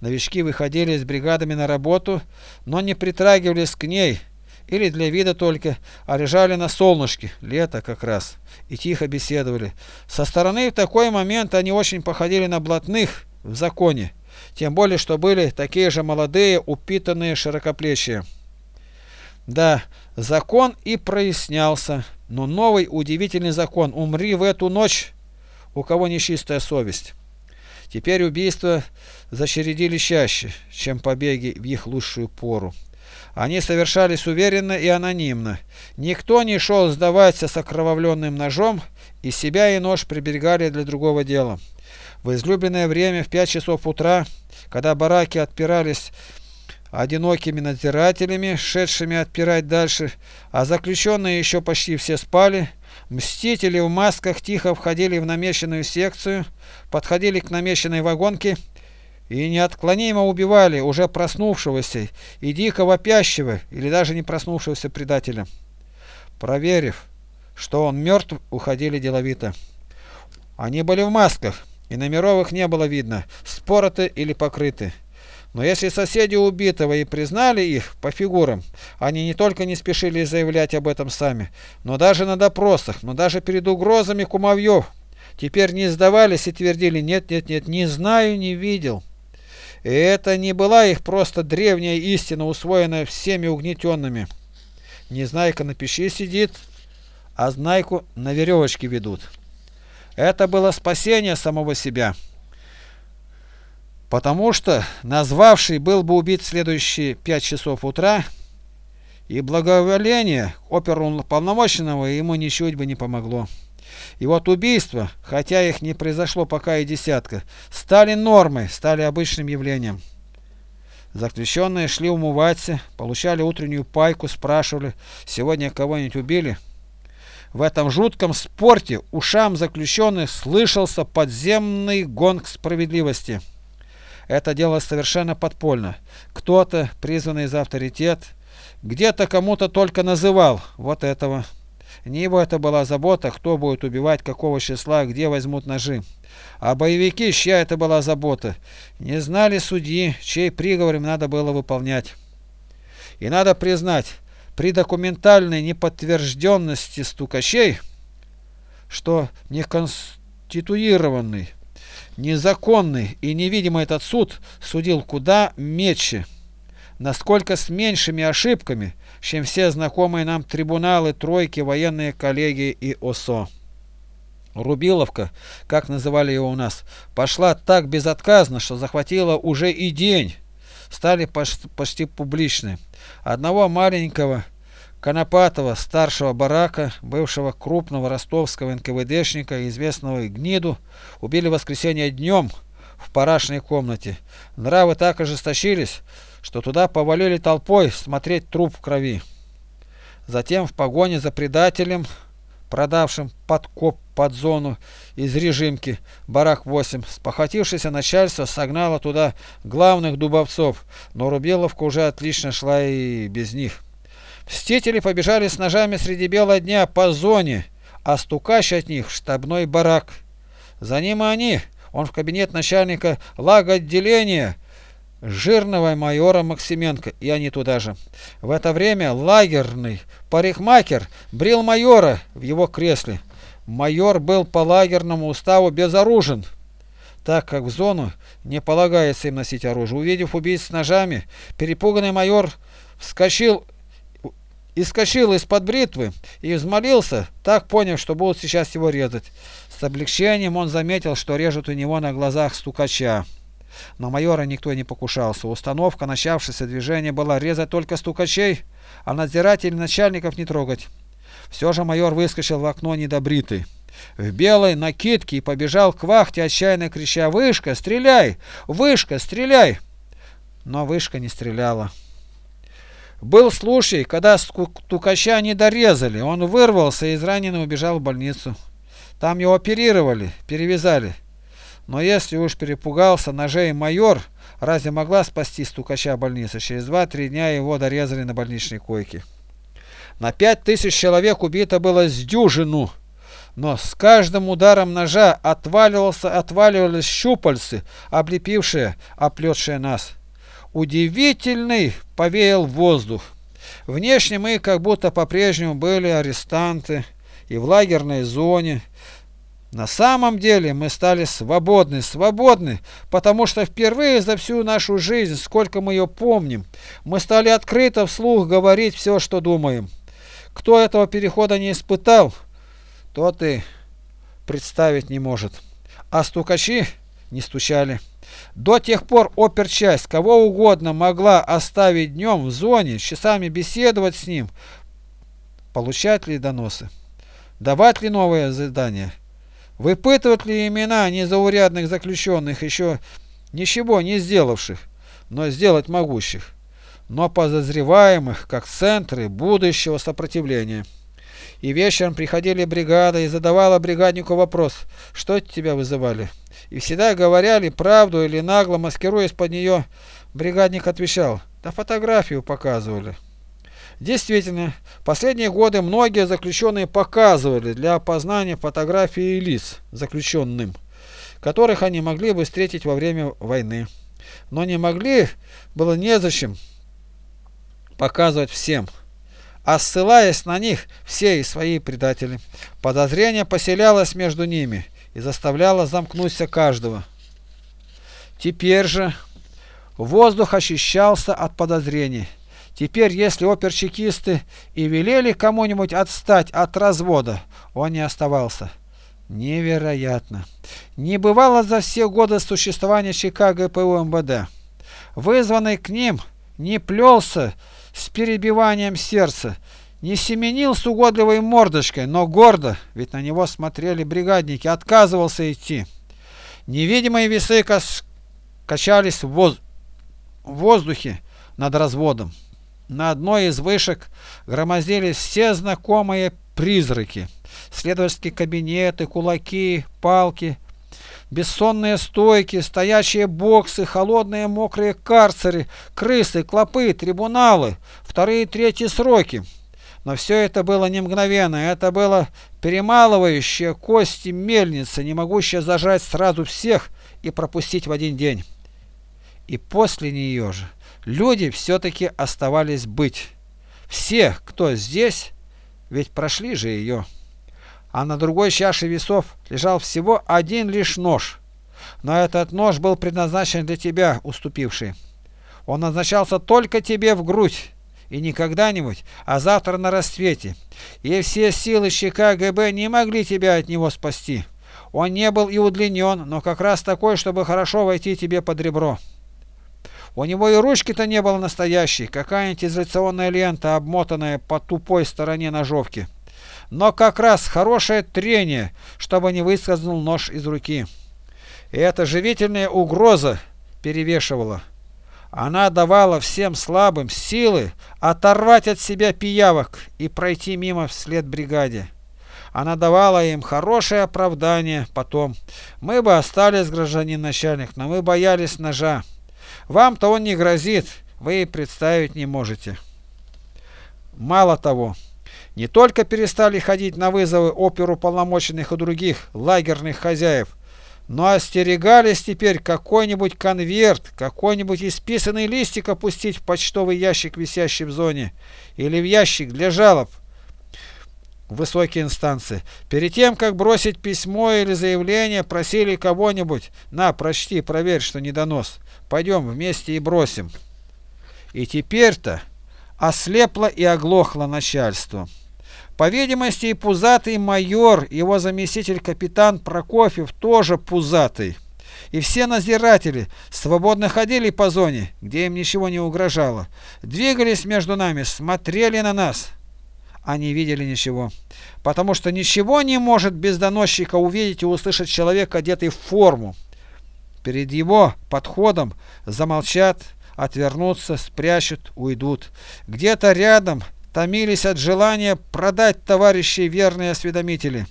Новички выходили с бригадами на работу, но не притрагивались к ней, или для вида только, а лежали на солнышке, лето как раз, и тихо беседовали. Со стороны в такой момент они очень походили на блатных в законе, тем более, что были такие же молодые, упитанные, широкоплечие. Да, закон и прояснялся, но новый удивительный закон «Умри в эту ночь, у кого нечистая совесть». Теперь убийства зачередили чаще, чем побеги в их лучшую пору. Они совершались уверенно и анонимно. Никто не шел сдаваться с окровавленным ножом, и себя и нож приберегали для другого дела. В излюбленное время в пять часов утра, когда бараки отпирались одинокими надзирателями, шедшими отпирать дальше, а заключенные еще почти все спали, мстители в масках тихо входили в намеченную секцию, подходили к намеченной вагонке и неотклонимо убивали уже проснувшегося и дико вопящего или даже не проснувшегося предателя. Проверив, что он мертв, уходили деловито. Они были в масках, и номеров их не было видно, спороты или покрыты. Но если соседи убитого и признали их по фигурам, они не только не спешили заявлять об этом сами, но даже на допросах, но даже перед угрозами кумовьев, теперь не сдавались и твердили «нет, нет, нет, не знаю, не видел». И это не была их просто древняя истина, усвоенная всеми угнетенными. Незнайка на пещере сидит, а знайку на веревочке ведут. Это было спасение самого себя. Потому что назвавший был бы убит в следующие пять часов утра, и благоволение оперуполномоченного ему ничуть бы не помогло. И вот убийства, хотя их не произошло пока и десятка, стали нормой, стали обычным явлением. Заключенные шли умываться, получали утреннюю пайку, спрашивали, сегодня кого-нибудь убили? В этом жутком спорте ушам заключенных слышался подземный гонг справедливости. Это дело совершенно подпольно. Кто-то, призванный за авторитет, где-то кому-то только называл вот этого. Не его это была забота, кто будет убивать, какого числа, где возьмут ножи. А боевики, чья это была забота, не знали судьи, чей приговор им надо было выполнять. И надо признать, при документальной неподтвержденности стукачей, что неконституированный Незаконный и невидимый этот суд судил куда мече, насколько с меньшими ошибками, чем все знакомые нам трибуналы, тройки, военные коллегии и ОСО. Рубиловка, как называли его у нас, пошла так безотказно, что захватила уже и день. Стали почти публичны. Одного маленького Конопатова, старшего барака, бывшего крупного ростовского НКВДшника, известного Гниду, убили в воскресенье днем в парашной комнате. Нравы так ожесточились, что туда повалили толпой смотреть труп в крови. Затем в погоне за предателем, продавшим подкоп под зону из режимки барак 8, спохватившееся начальство согнало туда главных дубовцов, но Рубеловка уже отлично шла и без них. Мстители побежали с ножами среди бела дня по зоне, а стукач от них в штабной барак. За ним и они, он в кабинет начальника лаготделения, жирного майора Максименко, и они туда же. В это время лагерный парикмахер брил майора в его кресле. Майор был по лагерному уставу безоружен, так как в зону не полагается им носить оружие. Увидев убийц с ножами, перепуганный майор вскочил и скочил из-под бритвы и взмолился, так поняв, что будут сейчас его резать. С облегчением он заметил, что режут у него на глазах стукача. На майора никто не покушался. Установка начавшееся движение была резать только стукачей, а надзирателей начальников не трогать. Все же майор выскочил в окно недобритый. В белой накидке и побежал к вахте, отчаянно крича «Вышка, стреляй! Вышка, стреляй!» Но вышка не стреляла. Был случай, когда стукача не дорезали, он вырвался и из раненого убежал в больницу. Там его оперировали, перевязали. Но если уж перепугался ножей майор, разве могла спасти стукача больницы? Через два-три дня его дорезали на больничной койке. На пять тысяч человек убито было с дюжину, но с каждым ударом ножа отваливался, отваливались щупальцы, облепившие, оплетшие нас. Удивительный повеял воздух. Внешне мы как будто по-прежнему были арестанты и в лагерной зоне. На самом деле мы стали свободны, свободны, потому что впервые за всю нашу жизнь, сколько мы ее помним, мы стали открыто вслух говорить все, что думаем. Кто этого перехода не испытал, тот и представить не может. А стукачи не стучали. До тех пор оперчасть кого угодно могла оставить днем в зоне, часами беседовать с ним, получать ли доносы, давать ли новые задания, выпытывать ли имена незаурядных заключенных, еще ничего не сделавших, но сделать могущих, но подозреваемых как центры будущего сопротивления. И вечером приходили бригада и задавала бригаднику вопрос, что тебя вызывали и всегда говорили правду или нагло маскируясь под нее, бригадник отвечал, да фотографию показывали. Действительно, последние годы многие заключенные показывали для опознания фотографии лиц заключенным, которых они могли бы встретить во время войны. Но не могли, было незачем показывать всем. А ссылаясь на них, все и свои предатели, подозрение поселялось между ними – и заставляла замкнуться каждого. Теперь же воздух очищался от подозрений. Теперь, если оперчекисты и велели кому-нибудь отстать от развода, он не оставался. Невероятно. Не бывало за все годы существования ЧК ГПУ МВД. Вызванный к ним не плелся с перебиванием сердца, не семенил с угодливой мордочкой, но гордо, ведь на него смотрели бригадники, отказывался идти. Невидимые весы качались в воздухе над разводом. На одной из вышек громоздились все знакомые призраки. Следовательские кабинеты, кулаки, палки, бессонные стойки, стоячие боксы, холодные мокрые карцеры, крысы, клопы, трибуналы, вторые и третьи сроки. Но все это было не мгновенно, это было перемалывающее кости мельница, не могущая зажать сразу всех и пропустить в один день. И после нее же люди все-таки оставались быть. Все, кто здесь, ведь прошли же ее. А на другой чаше весов лежал всего один лишь нож. Но этот нож был предназначен для тебя, уступивший. Он назначался только тебе в грудь и не когда-нибудь, а завтра на рассвете. И все силы ЩК ГБ не могли тебя от него спасти. Он не был и удлинен, но как раз такой, чтобы хорошо войти тебе под ребро. У него и ручки-то не было настоящей, какая-нибудь изоляционная лента, обмотанная по тупой стороне ножовки. Но как раз хорошее трение, чтобы не выскользнул нож из руки. И эта живительная угроза перевешивала. Она давала всем слабым силы оторвать от себя пиявок и пройти мимо вслед бригаде. Она давала им хорошее оправдание потом. Мы бы остались, гражданин начальник, но мы боялись ножа. Вам-то он не грозит, вы и представить не можете. Мало того, не только перестали ходить на вызовы оперу полномоченных и других лагерных хозяев, но остерегались теперь какой-нибудь конверт, какой-нибудь исписанный листик опустить в почтовый ящик, висящий в зоне, или в ящик для жалоб высокие инстанции. Перед тем, как бросить письмо или заявление, просили кого-нибудь, на, прочти, проверь, что не донос. Пойдем вместе и бросим. И теперь-то ослепло и оглохло начальство. По видимости, и пузатый майор, его заместитель капитан Прокофьев тоже пузатый. И все надзиратели свободно ходили по зоне, где им ничего не угрожало. Двигались между нами, смотрели на нас. Не видели ничего. Потому что ничего не может без доносчика увидеть и услышать человек, одетый в форму. Перед его подходом замолчат, отвернутся, спрячут, уйдут. Где-то рядом томились от желания продать товарищей верные осведомители,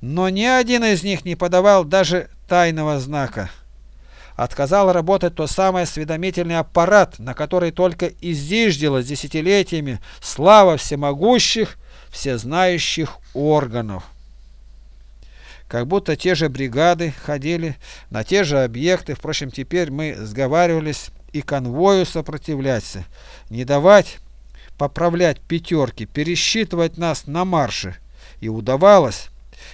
но ни один из них не подавал даже тайного знака. Отказал работать тот самый осведомительный аппарат, на который только издиждилась десятилетиями слава всемогущих, всезнающих органов. Как будто те же бригады ходили на те же объекты, впрочем, теперь мы сговаривались и конвою сопротивляться, не давать поправлять пятерки, пересчитывать нас на марше. И удавалось.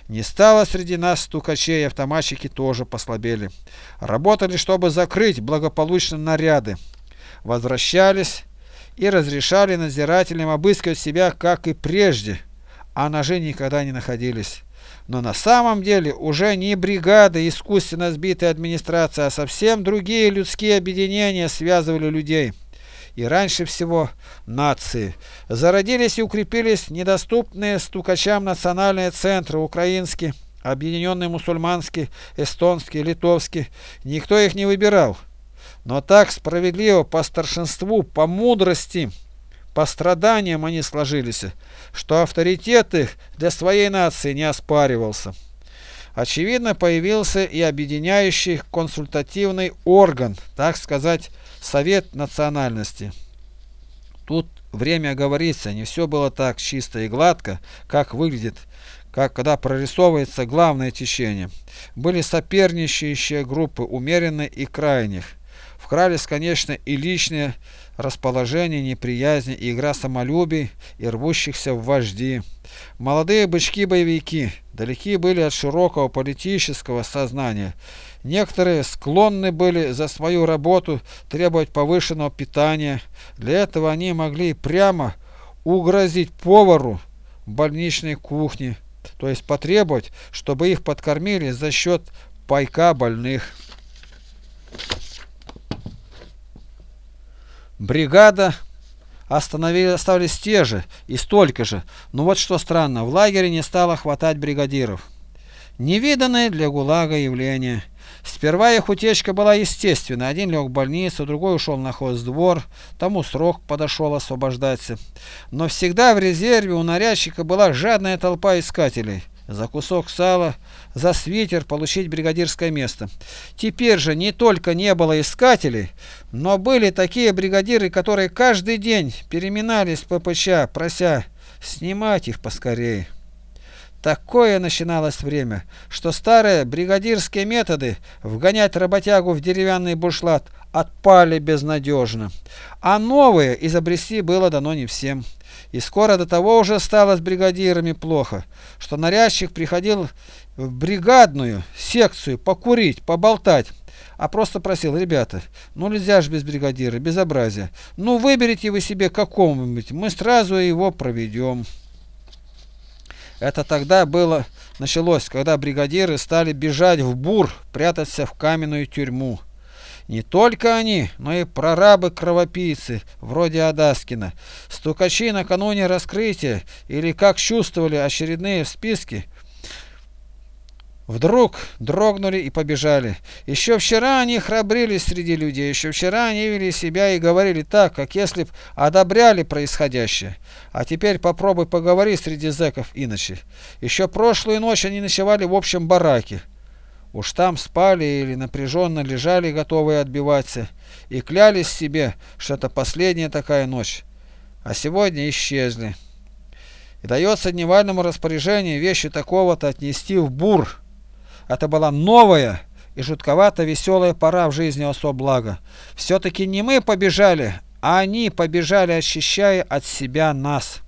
Не стало среди нас стукачей, автоматчики тоже послабели. Работали, чтобы закрыть благополучно наряды. Возвращались и разрешали надзирателям обыскивать себя, как и прежде, а ножи никогда не находились. Но на самом деле уже не бригады искусственно сбитой администрации, а совсем другие людские объединения связывали людей и раньше всего нации. Зародились и укрепились недоступные стукачам национальные центры украинские, объединенные мусульманские, эстонские, литовские. Никто их не выбирал. Но так справедливо по старшинству, по мудрости, по страданиям они сложились, что авторитет их для своей нации не оспаривался. Очевидно, появился и объединяющий консультативный орган, так сказать, Совет национальности. Тут время говорится, не все было так чисто и гладко, как выглядит, как когда прорисовывается главное течение. Были соперничающие группы умеренных и крайних. Вкрались, конечно, и личные расположение, неприязнь, игра самолюбий и рвущихся в вожди. Молодые бычки-боевики далеки были от широкого политического сознания. Некоторые склонны были за свою работу требовать повышенного питания. Для этого они могли прямо угрозить повару больничной кухни, то есть потребовать, чтобы их подкормили за счет пайка больных. Бригада остановили, остались те же и столько же. Но вот что странно, в лагере не стало хватать бригадиров. Невиданное для ГУЛАГа явление. Сперва их утечка была естественна. Один лег в больницу, другой ушел на хоздвор, тому срок подошел освобождаться. Но всегда в резерве у нарядчика была жадная толпа искателей за кусок сала, за свитер получить бригадирское место. Теперь же не только не было искателей, но были такие бригадиры, которые каждый день переминались по ППЧ, прося снимать их поскорее. Такое начиналось время, что старые бригадирские методы вгонять работягу в деревянный бушлат отпали безнадежно, а новые изобрести было дано не всем. И скоро до того уже стало с бригадирами плохо, что нарядчик приходил в бригадную секцию покурить, поболтать, а просто просил, ребята, ну нельзя же без бригадира, безобразие. Ну выберите вы себе какого-нибудь, мы сразу его проведем. Это тогда было началось, когда бригадиры стали бежать в бур, прятаться в каменную тюрьму. Не только они, но и прорабы-кровопийцы, вроде Адаскина, стукачи накануне раскрытия или как чувствовали очередные в списке, Вдруг дрогнули и побежали. Еще вчера они храбрились среди людей, еще вчера они вели себя и говорили так, как если б одобряли происходящее. А теперь попробуй поговори среди зэков иначе. Еще прошлую ночь они ночевали в общем бараке. Уж там спали или напряженно лежали, готовые отбиваться, и клялись себе, что это последняя такая ночь. А сегодня исчезли. И дается дневальному распоряжению вещи такого-то отнести в бур. Это была новая и жутковато веселая пора в жизни особ блага. Все-таки не мы побежали, а они побежали, очищая от себя нас.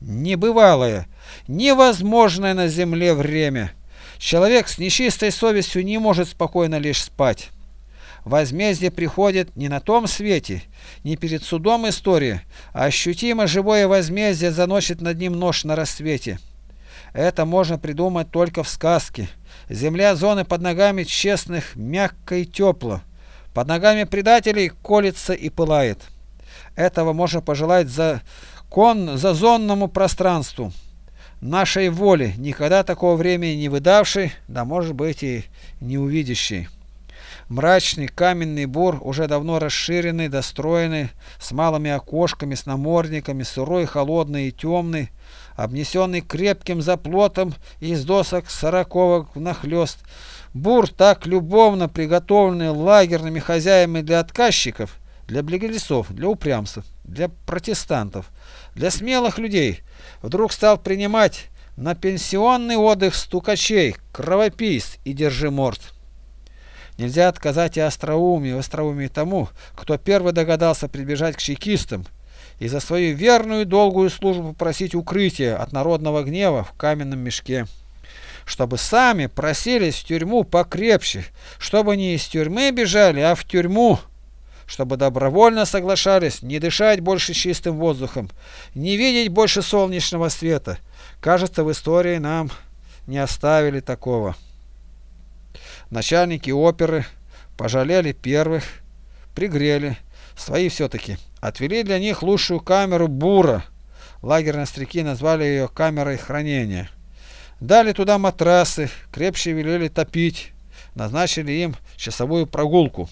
Небывалое, невозможное на земле время – Человек с нечистой совестью не может спокойно лишь спать. Возмездие приходит не на том свете, не перед судом истории, а ощутимо живое возмездие заносит над ним нож на рассвете. Это можно придумать только в сказке. Земля зоны под ногами честных мягко и тепло. Под ногами предателей колется и пылает. Этого можно пожелать за кон зазонному пространству нашей воли, никогда такого времени не выдавший, да может быть и не увидящий. Мрачный каменный бур, уже давно расширенный, достроенный, с малыми окошками, с намордниками, сырой, холодный и темный, обнесенный крепким заплотом из досок сороковок внахлёст. Бур, так любовно приготовленный лагерными хозяевами для отказчиков, для блиголесов, для упрямцев, для протестантов, для смелых людей – вдруг стал принимать на пенсионный отдых стукачей, кровопийц и держиморд. Нельзя отказать и остроумию, остроумию тому, кто первый догадался прибежать к чекистам и за свою верную долгую службу просить укрытия от народного гнева в каменном мешке. Чтобы сами просились в тюрьму покрепче, чтобы не из тюрьмы бежали, а в тюрьму, чтобы добровольно соглашались не дышать больше чистым воздухом, не видеть больше солнечного света. Кажется, в истории нам не оставили такого. Начальники оперы пожалели первых, пригрели, свои все-таки. Отвели для них лучшую камеру Бура. Лагерные стряки назвали ее камерой хранения. Дали туда матрасы, крепче велели топить, назначили им часовую прогулку.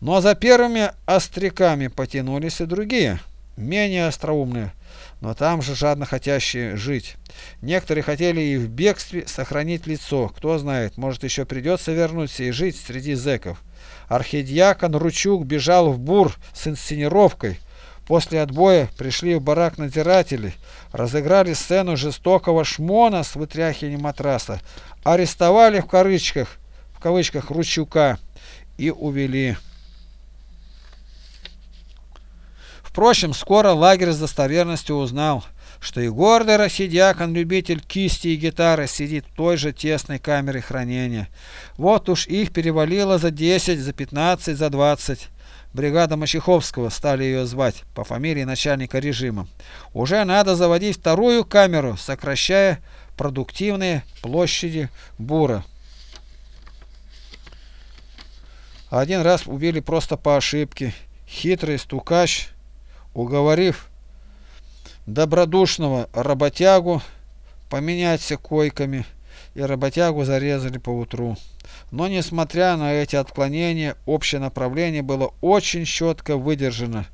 Но за первыми остряками потянулись и другие, менее остроумные, но там же жадно хотящие жить. Некоторые хотели и в бегстве сохранить лицо, кто знает, может еще придется вернуться и жить среди зэков. Архидиакон Ручук бежал в бур с инсценировкой. После отбоя пришли в барак надзиратели, разыграли сцену жестокого шмона с вытряхиванием матраса, арестовали в кавычках, в кавычках Ручука и увели. Впрочем, скоро лагерь с достоверностью узнал, что и гордый рассидякон-любитель кисти и гитары сидит в той же тесной камере хранения. Вот уж их перевалило за 10, за 15, за 20. Бригада Мачеховского стали ее звать по фамилии начальника режима. Уже надо заводить вторую камеру, сокращая продуктивные площади бура. Один раз убили просто по ошибке. Хитрый стукач уговорив добродушного работягу поменяться койками, и работягу зарезали поутру. Но, несмотря на эти отклонения, общее направление было очень четко выдержано.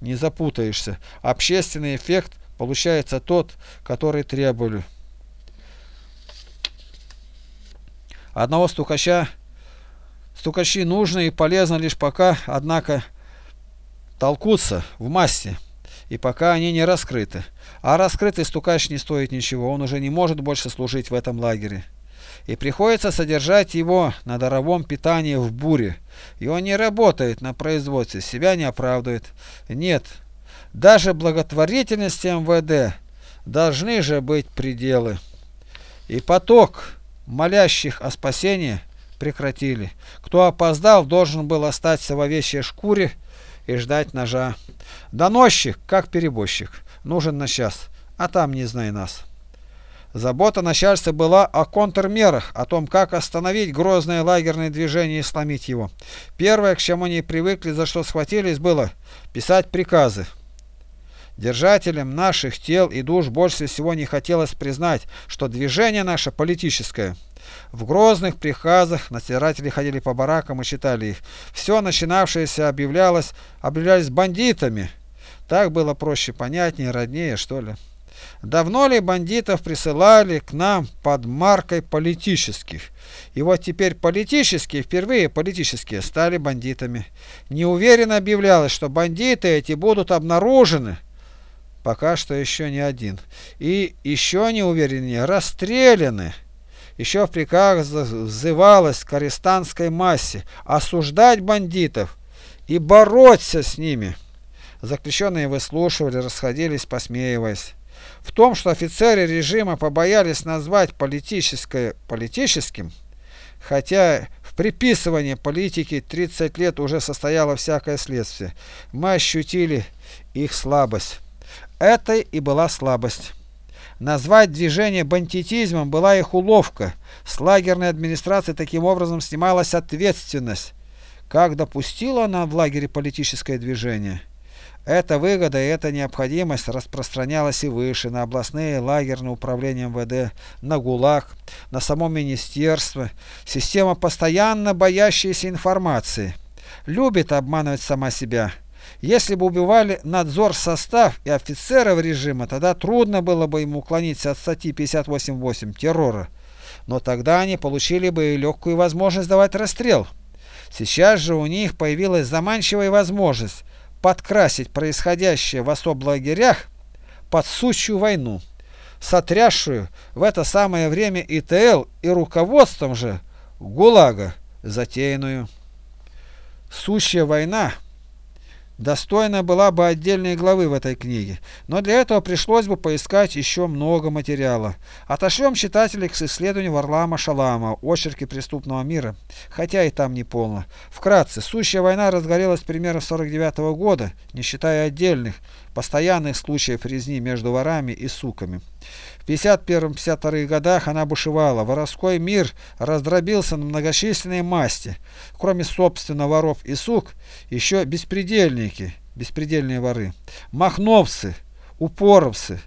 Не запутаешься. Общественный эффект получается тот, который требовали. Одного стукача стукачи нужно и полезно лишь пока, однако, толкутся в массе, и пока они не раскрыты. А раскрытый стукач не стоит ничего, он уже не может больше служить в этом лагере. И приходится содержать его на даровом питании в буре. И он не работает на производстве, себя не оправдывает. Нет, даже благотворительности МВД должны же быть пределы. И поток молящих о спасении прекратили. Кто опоздал, должен был остаться в овечьей шкуре, и ждать ножа. Доносчик, как перебойщик, нужен на час, а там не знай нас. Забота начальства была о контрмерах, о том, как остановить грозное лагерное движение и сломить его. Первое, к чему они привыкли, за что схватились, было писать приказы. Держателям наших тел и душ больше всего не хотелось признать, что движение наше политическое. В грозных приказах надзиратели ходили по баракам и читали их. Все начинавшееся объявлялось, объявлялись бандитами. Так было проще, понятнее, роднее, что ли. Давно ли бандитов присылали к нам под маркой политических? И вот теперь политические, впервые политические, стали бандитами. Неуверенно объявлялось, что бандиты эти будут обнаружены. Пока что еще не один. И еще неувереннее расстреляны. Еще в приказах взывалось к арестантской массе осуждать бандитов и бороться с ними. Заключенные выслушивали, расходились, посмеиваясь. В том, что офицеры режима побоялись назвать политическое политическим, хотя в приписывании политики 30 лет уже состояло всякое следствие, мы ощутили их слабость. Это и была слабость. Назвать движение бандитизмом была их уловка. С лагерной администрации таким образом снималась ответственность. Как допустила она в лагере политическое движение? Эта выгода и эта необходимость распространялась и выше, на областные лагерные управления МВД, на ГУЛАГ, на само министерство. Система постоянно боящаяся информации. Любит обманывать сама себя. Если бы убивали надзор состав и офицеров режима, тогда трудно было бы им уклониться от статьи 58.8 террора. Но тогда они получили бы и легкую возможность давать расстрел. Сейчас же у них появилась заманчивая возможность подкрасить происходящее в особ лагерях под сущую войну, сотрясшую в это самое время ИТЛ и руководством же ГУЛАГа затеянную. Сущая война достойна была бы отдельной главы в этой книге, но для этого пришлось бы поискать еще много материала. Отошлем читателей к исследованию Варлама Шалама «Очерки преступного мира», хотя и там не полно. Вкратце, сущая война разгорелась примерно с 49 -го года, не считая отдельных, постоянных случаев резни между ворами и суками. В 51-52 годах она бушевала, воровской мир раздробился на многочисленные масти. Кроме собственно воров и сук, еще беспредельники, беспредельные воры, махновцы, упоровцы,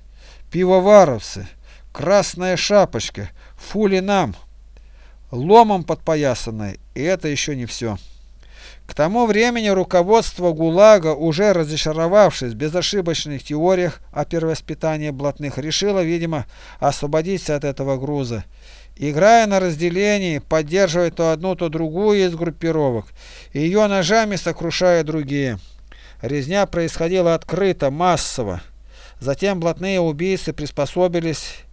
пивоваровцы, красная шапочка, фули нам, ломом подпоясанной, и это еще не все. К тому времени руководство ГУЛАГа, уже разочаровавшись в безошибочных теориях о перевоспитании блатных, решило, видимо, освободиться от этого груза. Играя на разделении, поддерживая то одну, то другую из группировок, ее ножами сокрушая другие. Резня происходила открыто, массово. Затем блатные убийцы приспособились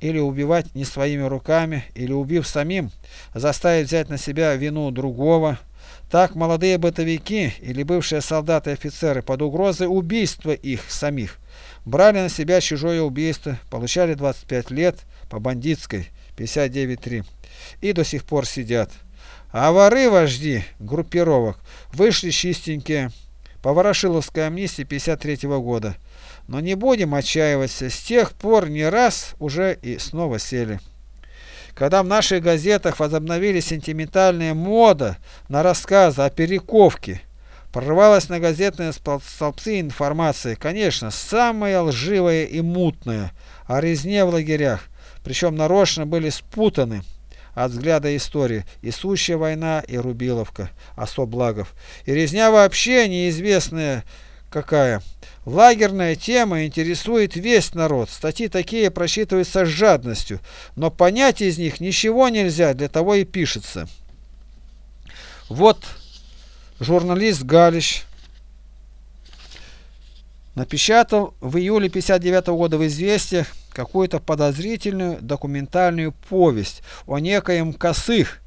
или убивать не своими руками, или убив самим, заставить взять на себя вину другого, так молодые бытовики или бывшие солдаты и офицеры под угрозой убийства их самих брали на себя чужое убийство, получали 25 лет по бандитской 59.3 и до сих пор сидят. А воры-вожди группировок вышли чистенькие по Ворошиловской амнистии 53 -го года. Но не будем отчаиваться, с тех пор не раз уже и снова сели. Когда в наших газетах возобновили сентиментальная мода на рассказы о перековке, прорвалась на газетные столбцы информация, конечно, самая лживая и мутная, о резне в лагерях, причем нарочно были спутаны от взгляда истории и сущая война, и Рубиловка, особ Благов, и резня вообще неизвестная какая. Лагерная тема интересует весь народ, статьи такие просчитываются с жадностью, но понять из них ничего нельзя, для того и пишется. Вот журналист Галич напечатал в июле 59 -го года в «Известиях» какую-то подозрительную документальную повесть о некоем Косых,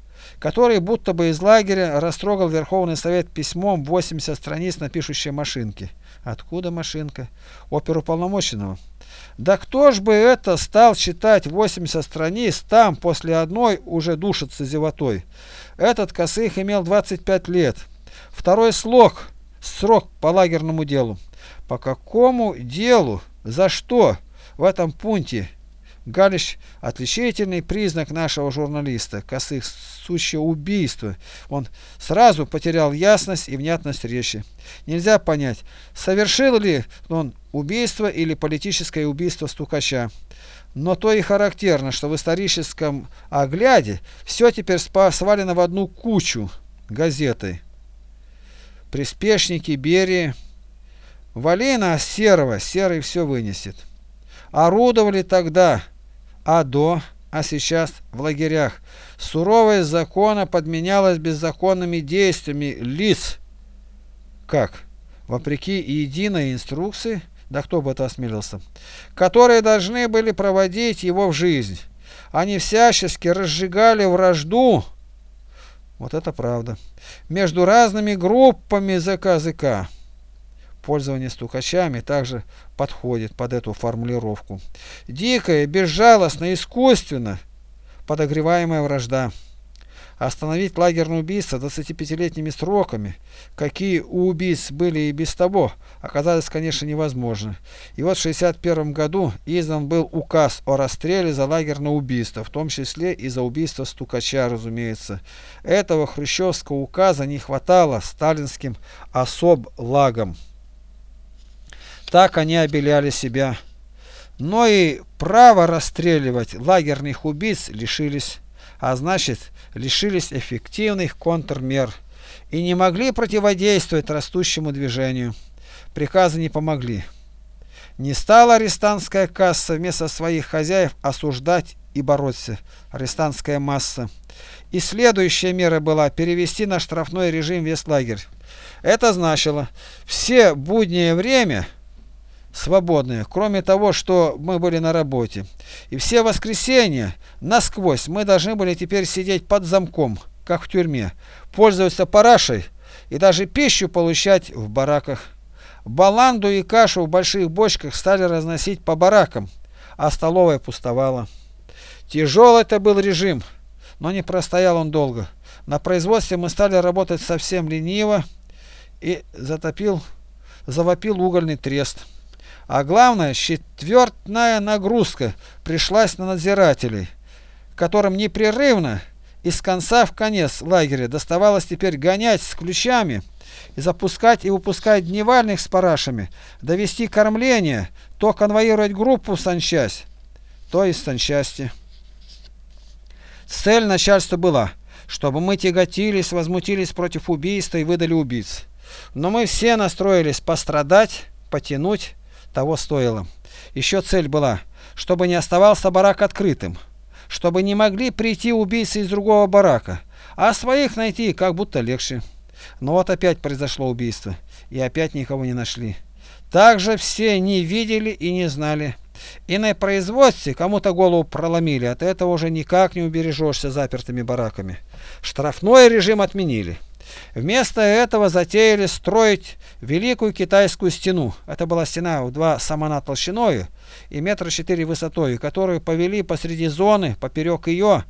который будто бы из лагеря растрогал Верховный Совет письмом 80 страниц на пишущей машинке. Откуда машинка? Оперуполномоченного. Да кто ж бы это стал читать 80 страниц там после одной уже душится зевотой? Этот Косых имел 25 лет. Второй слог, срок по лагерному делу. По какому делу? За что? В этом пункте Галич – отличительный признак нашего журналиста, косых сущее убийство. Он сразу потерял ясность и внятность речи. Нельзя понять, совершил ли он убийство или политическое убийство стукача. Но то и характерно, что в историческом огляде все теперь свалено в одну кучу газеты. Приспешники Берии. Валина Серого, Серый все вынесет. Орудовали тогда а до, а сейчас в лагерях. Суровость закона подменялась беззаконными действиями лиц. Как? Вопреки единой инструкции, да кто бы это осмелился, которые должны были проводить его в жизнь. Они всячески разжигали вражду, вот это правда, между разными группами ЗК-ЗК пользование стукачами также подходит под эту формулировку. Дикая, безжалостно, искусственно подогреваемая вражда. Остановить лагерное убийство 25-летними сроками, какие у убийц были и без того, оказалось, конечно, невозможно. И вот в 1961 году издан был указ о расстреле за лагерное убийство, в том числе и за убийство стукача, разумеется. Этого хрущевского указа не хватало сталинским особ лагом. Так они обеляли себя. Но и право расстреливать лагерных убийц лишились, а значит лишились эффективных контрмер и не могли противодействовать растущему движению. Приказы не помогли. Не стала арестантская касса вместо своих хозяев осуждать и бороться, арестантская масса. И следующая мера была перевести на штрафной режим весь лагерь. Это значило все буднее время свободные, кроме того, что мы были на работе. И все воскресенья насквозь мы должны были теперь сидеть под замком, как в тюрьме, пользоваться парашей и даже пищу получать в бараках. Баланду и кашу в больших бочках стали разносить по баракам, а столовая пустовала. Тяжелый это был режим, но не простоял он долго. На производстве мы стали работать совсем лениво и затопил, завопил угольный трест. А главное, четвертная нагрузка пришлась на надзирателей, которым непрерывно из конца в конец лагеря доставалось теперь гонять с ключами и запускать и выпускать дневальных с парашами, довести кормление, то конвоировать группу в санчасть, то из санчасти. Цель начальства была, чтобы мы тяготились, возмутились против убийства и выдали убийц. Но мы все настроились пострадать, потянуть, того стоило. Еще цель была, чтобы не оставался барак открытым, чтобы не могли прийти убийцы из другого барака, а своих найти как будто легче. Но вот опять произошло убийство, и опять никого не нашли. Также все не видели и не знали. И на производстве кому-то голову проломили, от этого уже никак не убережешься запертыми бараками. Штрафной режим отменили. Вместо этого затеяли строить Великую Китайскую стену. Это была стена в два самана толщиной и метра четыре высотой, которую повели посреди зоны, поперек ее,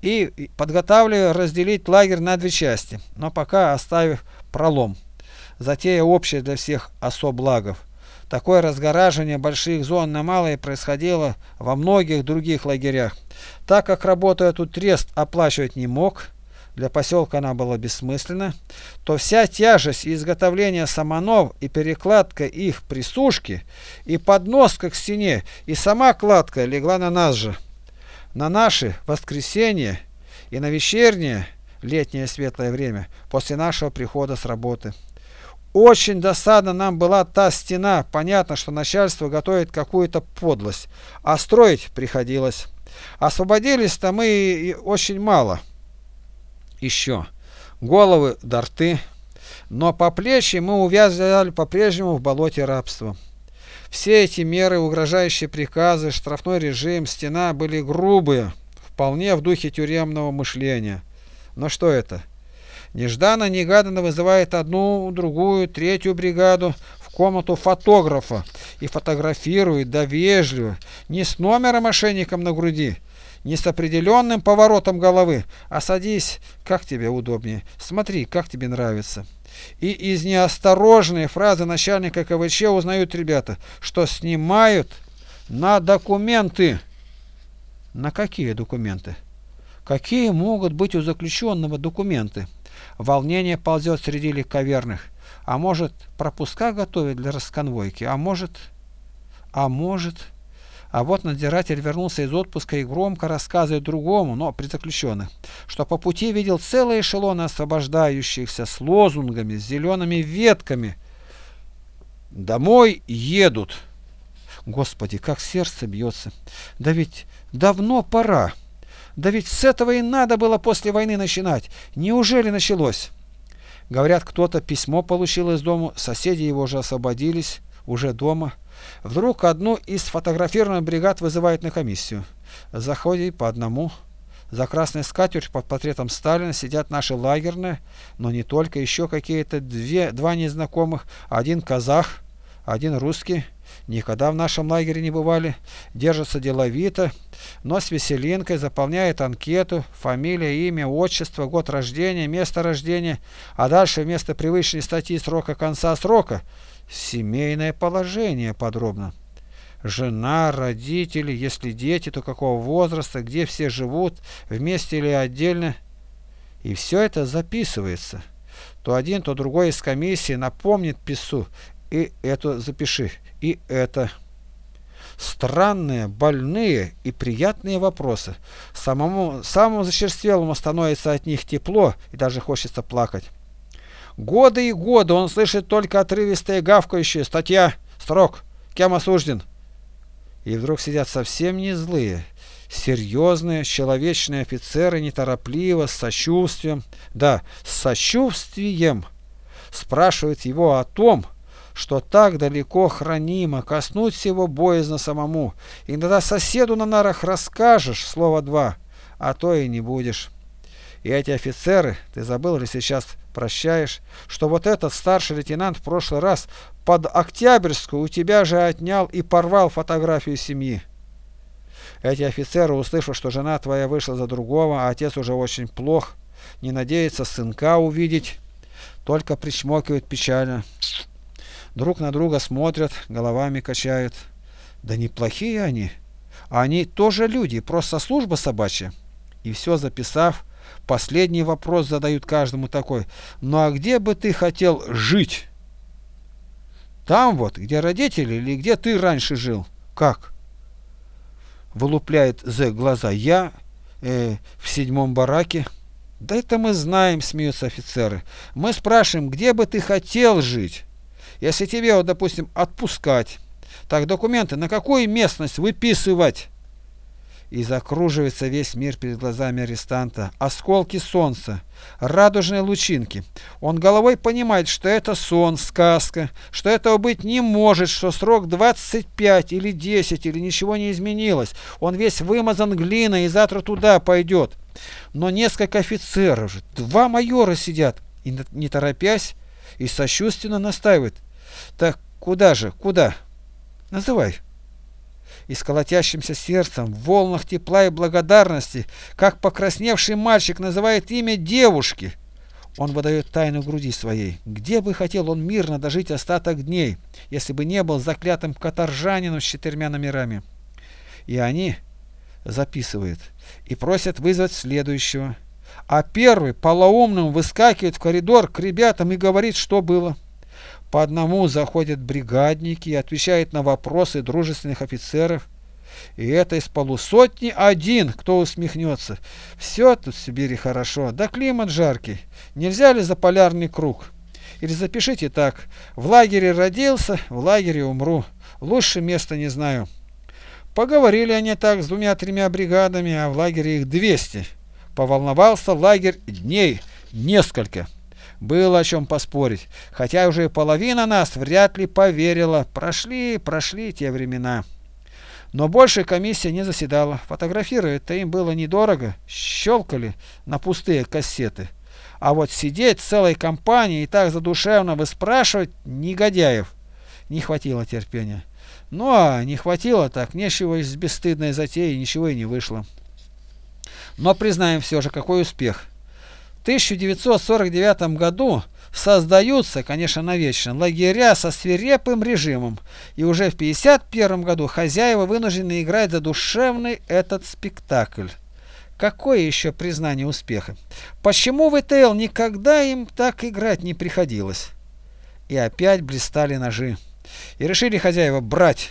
и подготавливали разделить лагерь на две части, но пока оставив пролом. Затея общая для всех особ лагов. Такое разгораживание больших зон на малые происходило во многих других лагерях. Так как работая тут трест оплачивать не мог, для поселка она была бессмысленна, то вся тяжесть изготовления саманов и перекладка их присушки, и подноска к стене, и сама кладка легла на нас же. На наше воскресенье и на вечернее летнее светлое время после нашего прихода с работы. Очень досадна нам была та стена. Понятно, что начальство готовит какую-то подлость, а строить приходилось. Освободились-то мы очень мало еще. Головы до рты. Но по плечи мы увязали по-прежнему в болоте рабства. Все эти меры, угрожающие приказы, штрафной режим, стена были грубые, вполне в духе тюремного мышления. Но что это? Нежданно-негаданно вызывает одну, другую, третью бригаду в комнату фотографа и фотографирует, да вежливо, не с номером мошенником на груди, не с определенным поворотом головы, а садись, как тебе удобнее, смотри, как тебе нравится. И из неосторожной фразы начальника КВЧ узнают ребята, что снимают на документы. На какие документы? Какие могут быть у заключенного документы? Волнение ползет среди легковерных. А может, пропуска готовят для расконвойки? А может... А может... А вот надзиратель вернулся из отпуска и громко рассказывает другому, но при заключенных, что по пути видел целые эшелоны освобождающихся с лозунгами, с зелеными ветками. Домой едут. Господи, как сердце бьется. Да ведь давно пора. Да ведь с этого и надо было после войны начинать. Неужели началось? Говорят, кто-то письмо получил из дома, соседи его уже освободились, уже дома. Вдруг одну из фотографированных бригад вызывают на комиссию. Заходит по одному. За красной скатертью под портретом Сталина сидят наши лагерные, но не только, еще какие-то две, два незнакомых, один казах, один русский, никогда в нашем лагере не бывали, держатся деловито, но с веселинкой заполняет анкету, фамилия, имя, отчество, год рождения, место рождения, а дальше вместо привычной статьи срока конца срока Семейное положение подробно. Жена, родители, если дети, то какого возраста, где все живут, вместе или отдельно. И все это записывается. То один, то другой из комиссии напомнит пису, и это запиши, и это. Странные, больные и приятные вопросы. Самому, самому зачерствелому становится от них тепло и даже хочется плакать. Годы и годы он слышит только отрывистые гавкающие «Статья! Срок! Кем осужден?» И вдруг сидят совсем не злые, серьезные, человечные офицеры, неторопливо, с сочувствием, да, с сочувствием, спрашивают его о том, что так далеко хранимо, коснуть его боязно самому. Иногда соседу на нарах расскажешь слово два, а то и не будешь. И эти офицеры, ты забыл ли сейчас прощаешь, что вот этот старший лейтенант в прошлый раз под Октябрьскую у тебя же отнял и порвал фотографию семьи. Эти офицеры, услышав, что жена твоя вышла за другого, а отец уже очень плох, не надеется сынка увидеть, только причмокивают печально. Друг на друга смотрят, головами качают. Да неплохие они. Они тоже люди, просто служба собачья. И все записав, последний вопрос задают каждому такой. Ну а где бы ты хотел жить? Там вот, где родители или где ты раньше жил? Как? Вылупляет Зэк глаза. Я э, в седьмом бараке. Да это мы знаем, смеются офицеры. Мы спрашиваем, где бы ты хотел жить? Если тебе, вот, допустим, отпускать, так документы на какую местность выписывать? И закруживается весь мир перед глазами арестанта. Осколки солнца, радужные лучинки. Он головой понимает, что это сон, сказка, что этого быть не может, что срок 25 или 10, или ничего не изменилось. Он весь вымазан глиной и завтра туда пойдет. Но несколько офицеров, два майора сидят, и не торопясь, и сочувственно настаивают. Так куда же, куда? Называй и с колотящимся сердцем, в волнах тепла и благодарности, как покрасневший мальчик называет имя девушки. Он выдает тайну груди своей. Где бы хотел он мирно дожить остаток дней, если бы не был заклятым каторжанином с четырьмя номерами. И они записывают и просят вызвать следующего. А первый полоумным выскакивает в коридор к ребятам и говорит, что было. По одному заходят бригадники и отвечают на вопросы дружественных офицеров. И это из полусотни один, кто усмехнется. Все тут в Сибири хорошо, да климат жаркий. Нельзя ли за полярный круг? Или запишите так. В лагере родился, в лагере умру. Лучше места не знаю. Поговорили они так с двумя-тремя бригадами, а в лагере их 200. Поволновался лагерь дней несколько. Было о чем поспорить, хотя уже половина нас вряд ли поверила. Прошли, прошли те времена. Но больше комиссия не заседала. Фотографировать-то им было недорого, щелкали на пустые кассеты. А вот сидеть целой компанией и так задушевно выспрашивать негодяев не хватило терпения. Ну а не хватило так, нечего из бесстыдной затеи ничего и не вышло. Но признаем все же, какой успех. 1949 году создаются, конечно, навечно, лагеря со свирепым режимом, и уже в 1951 году хозяева вынуждены играть задушевный этот спектакль. Какое еще признание успеха? Почему в ИТЛ никогда им так играть не приходилось? И опять блистали ножи. И решили хозяева брать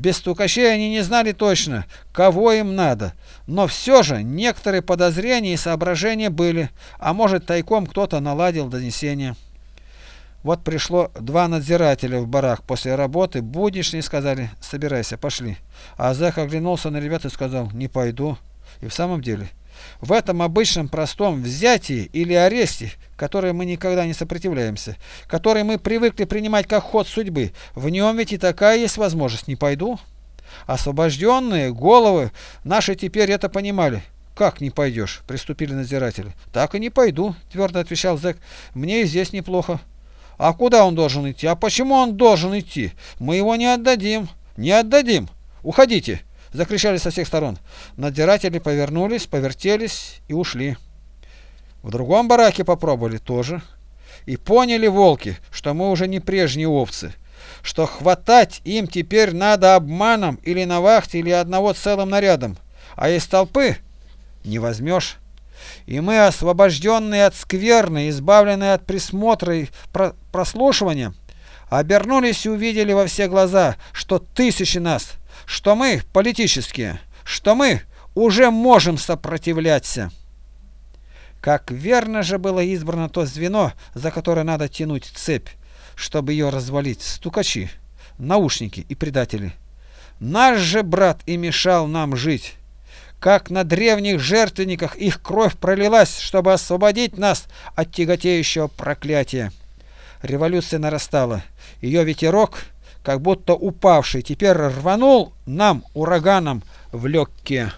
без стукачей они не знали точно, кого им надо, но все же некоторые подозрения и соображения были, а может тайком кто-то наладил донесение. Вот пришло два надзирателя в барак после работы, будничные сказали, собирайся, пошли. А Зах оглянулся на ребят и сказал, не пойду. И в самом деле, в этом обычном простом взятии или аресте, которое мы никогда не сопротивляемся, который мы привыкли принимать как ход судьбы, в нем ведь и такая есть возможность. Не пойду. Освобожденные головы наши теперь это понимали. «Как не пойдешь?» – приступили надзиратели. «Так и не пойду», – твердо отвечал зэк. «Мне и здесь неплохо». «А куда он должен идти? А почему он должен идти? Мы его не отдадим». «Не отдадим! Уходите!» Закричали со всех сторон. Надзиратели повернулись, повертелись и ушли. В другом бараке попробовали тоже. И поняли волки, что мы уже не прежние овцы, что хватать им теперь надо обманом или на вахте, или одного целым нарядом, а из толпы не возьмешь. И мы, освобожденные от скверны, избавленные от присмотра и прослушивания, обернулись и увидели во все глаза, что тысячи нас – что мы политические, что мы уже можем сопротивляться. Как верно же было избрано то звено, за которое надо тянуть цепь, чтобы ее развалить, стукачи, наушники и предатели. Наш же брат и мешал нам жить. Как на древних жертвенниках их кровь пролилась, чтобы освободить нас от тяготеющего проклятия. Революция нарастала. Ее ветерок как будто упавший, теперь рванул нам ураганом в легкие.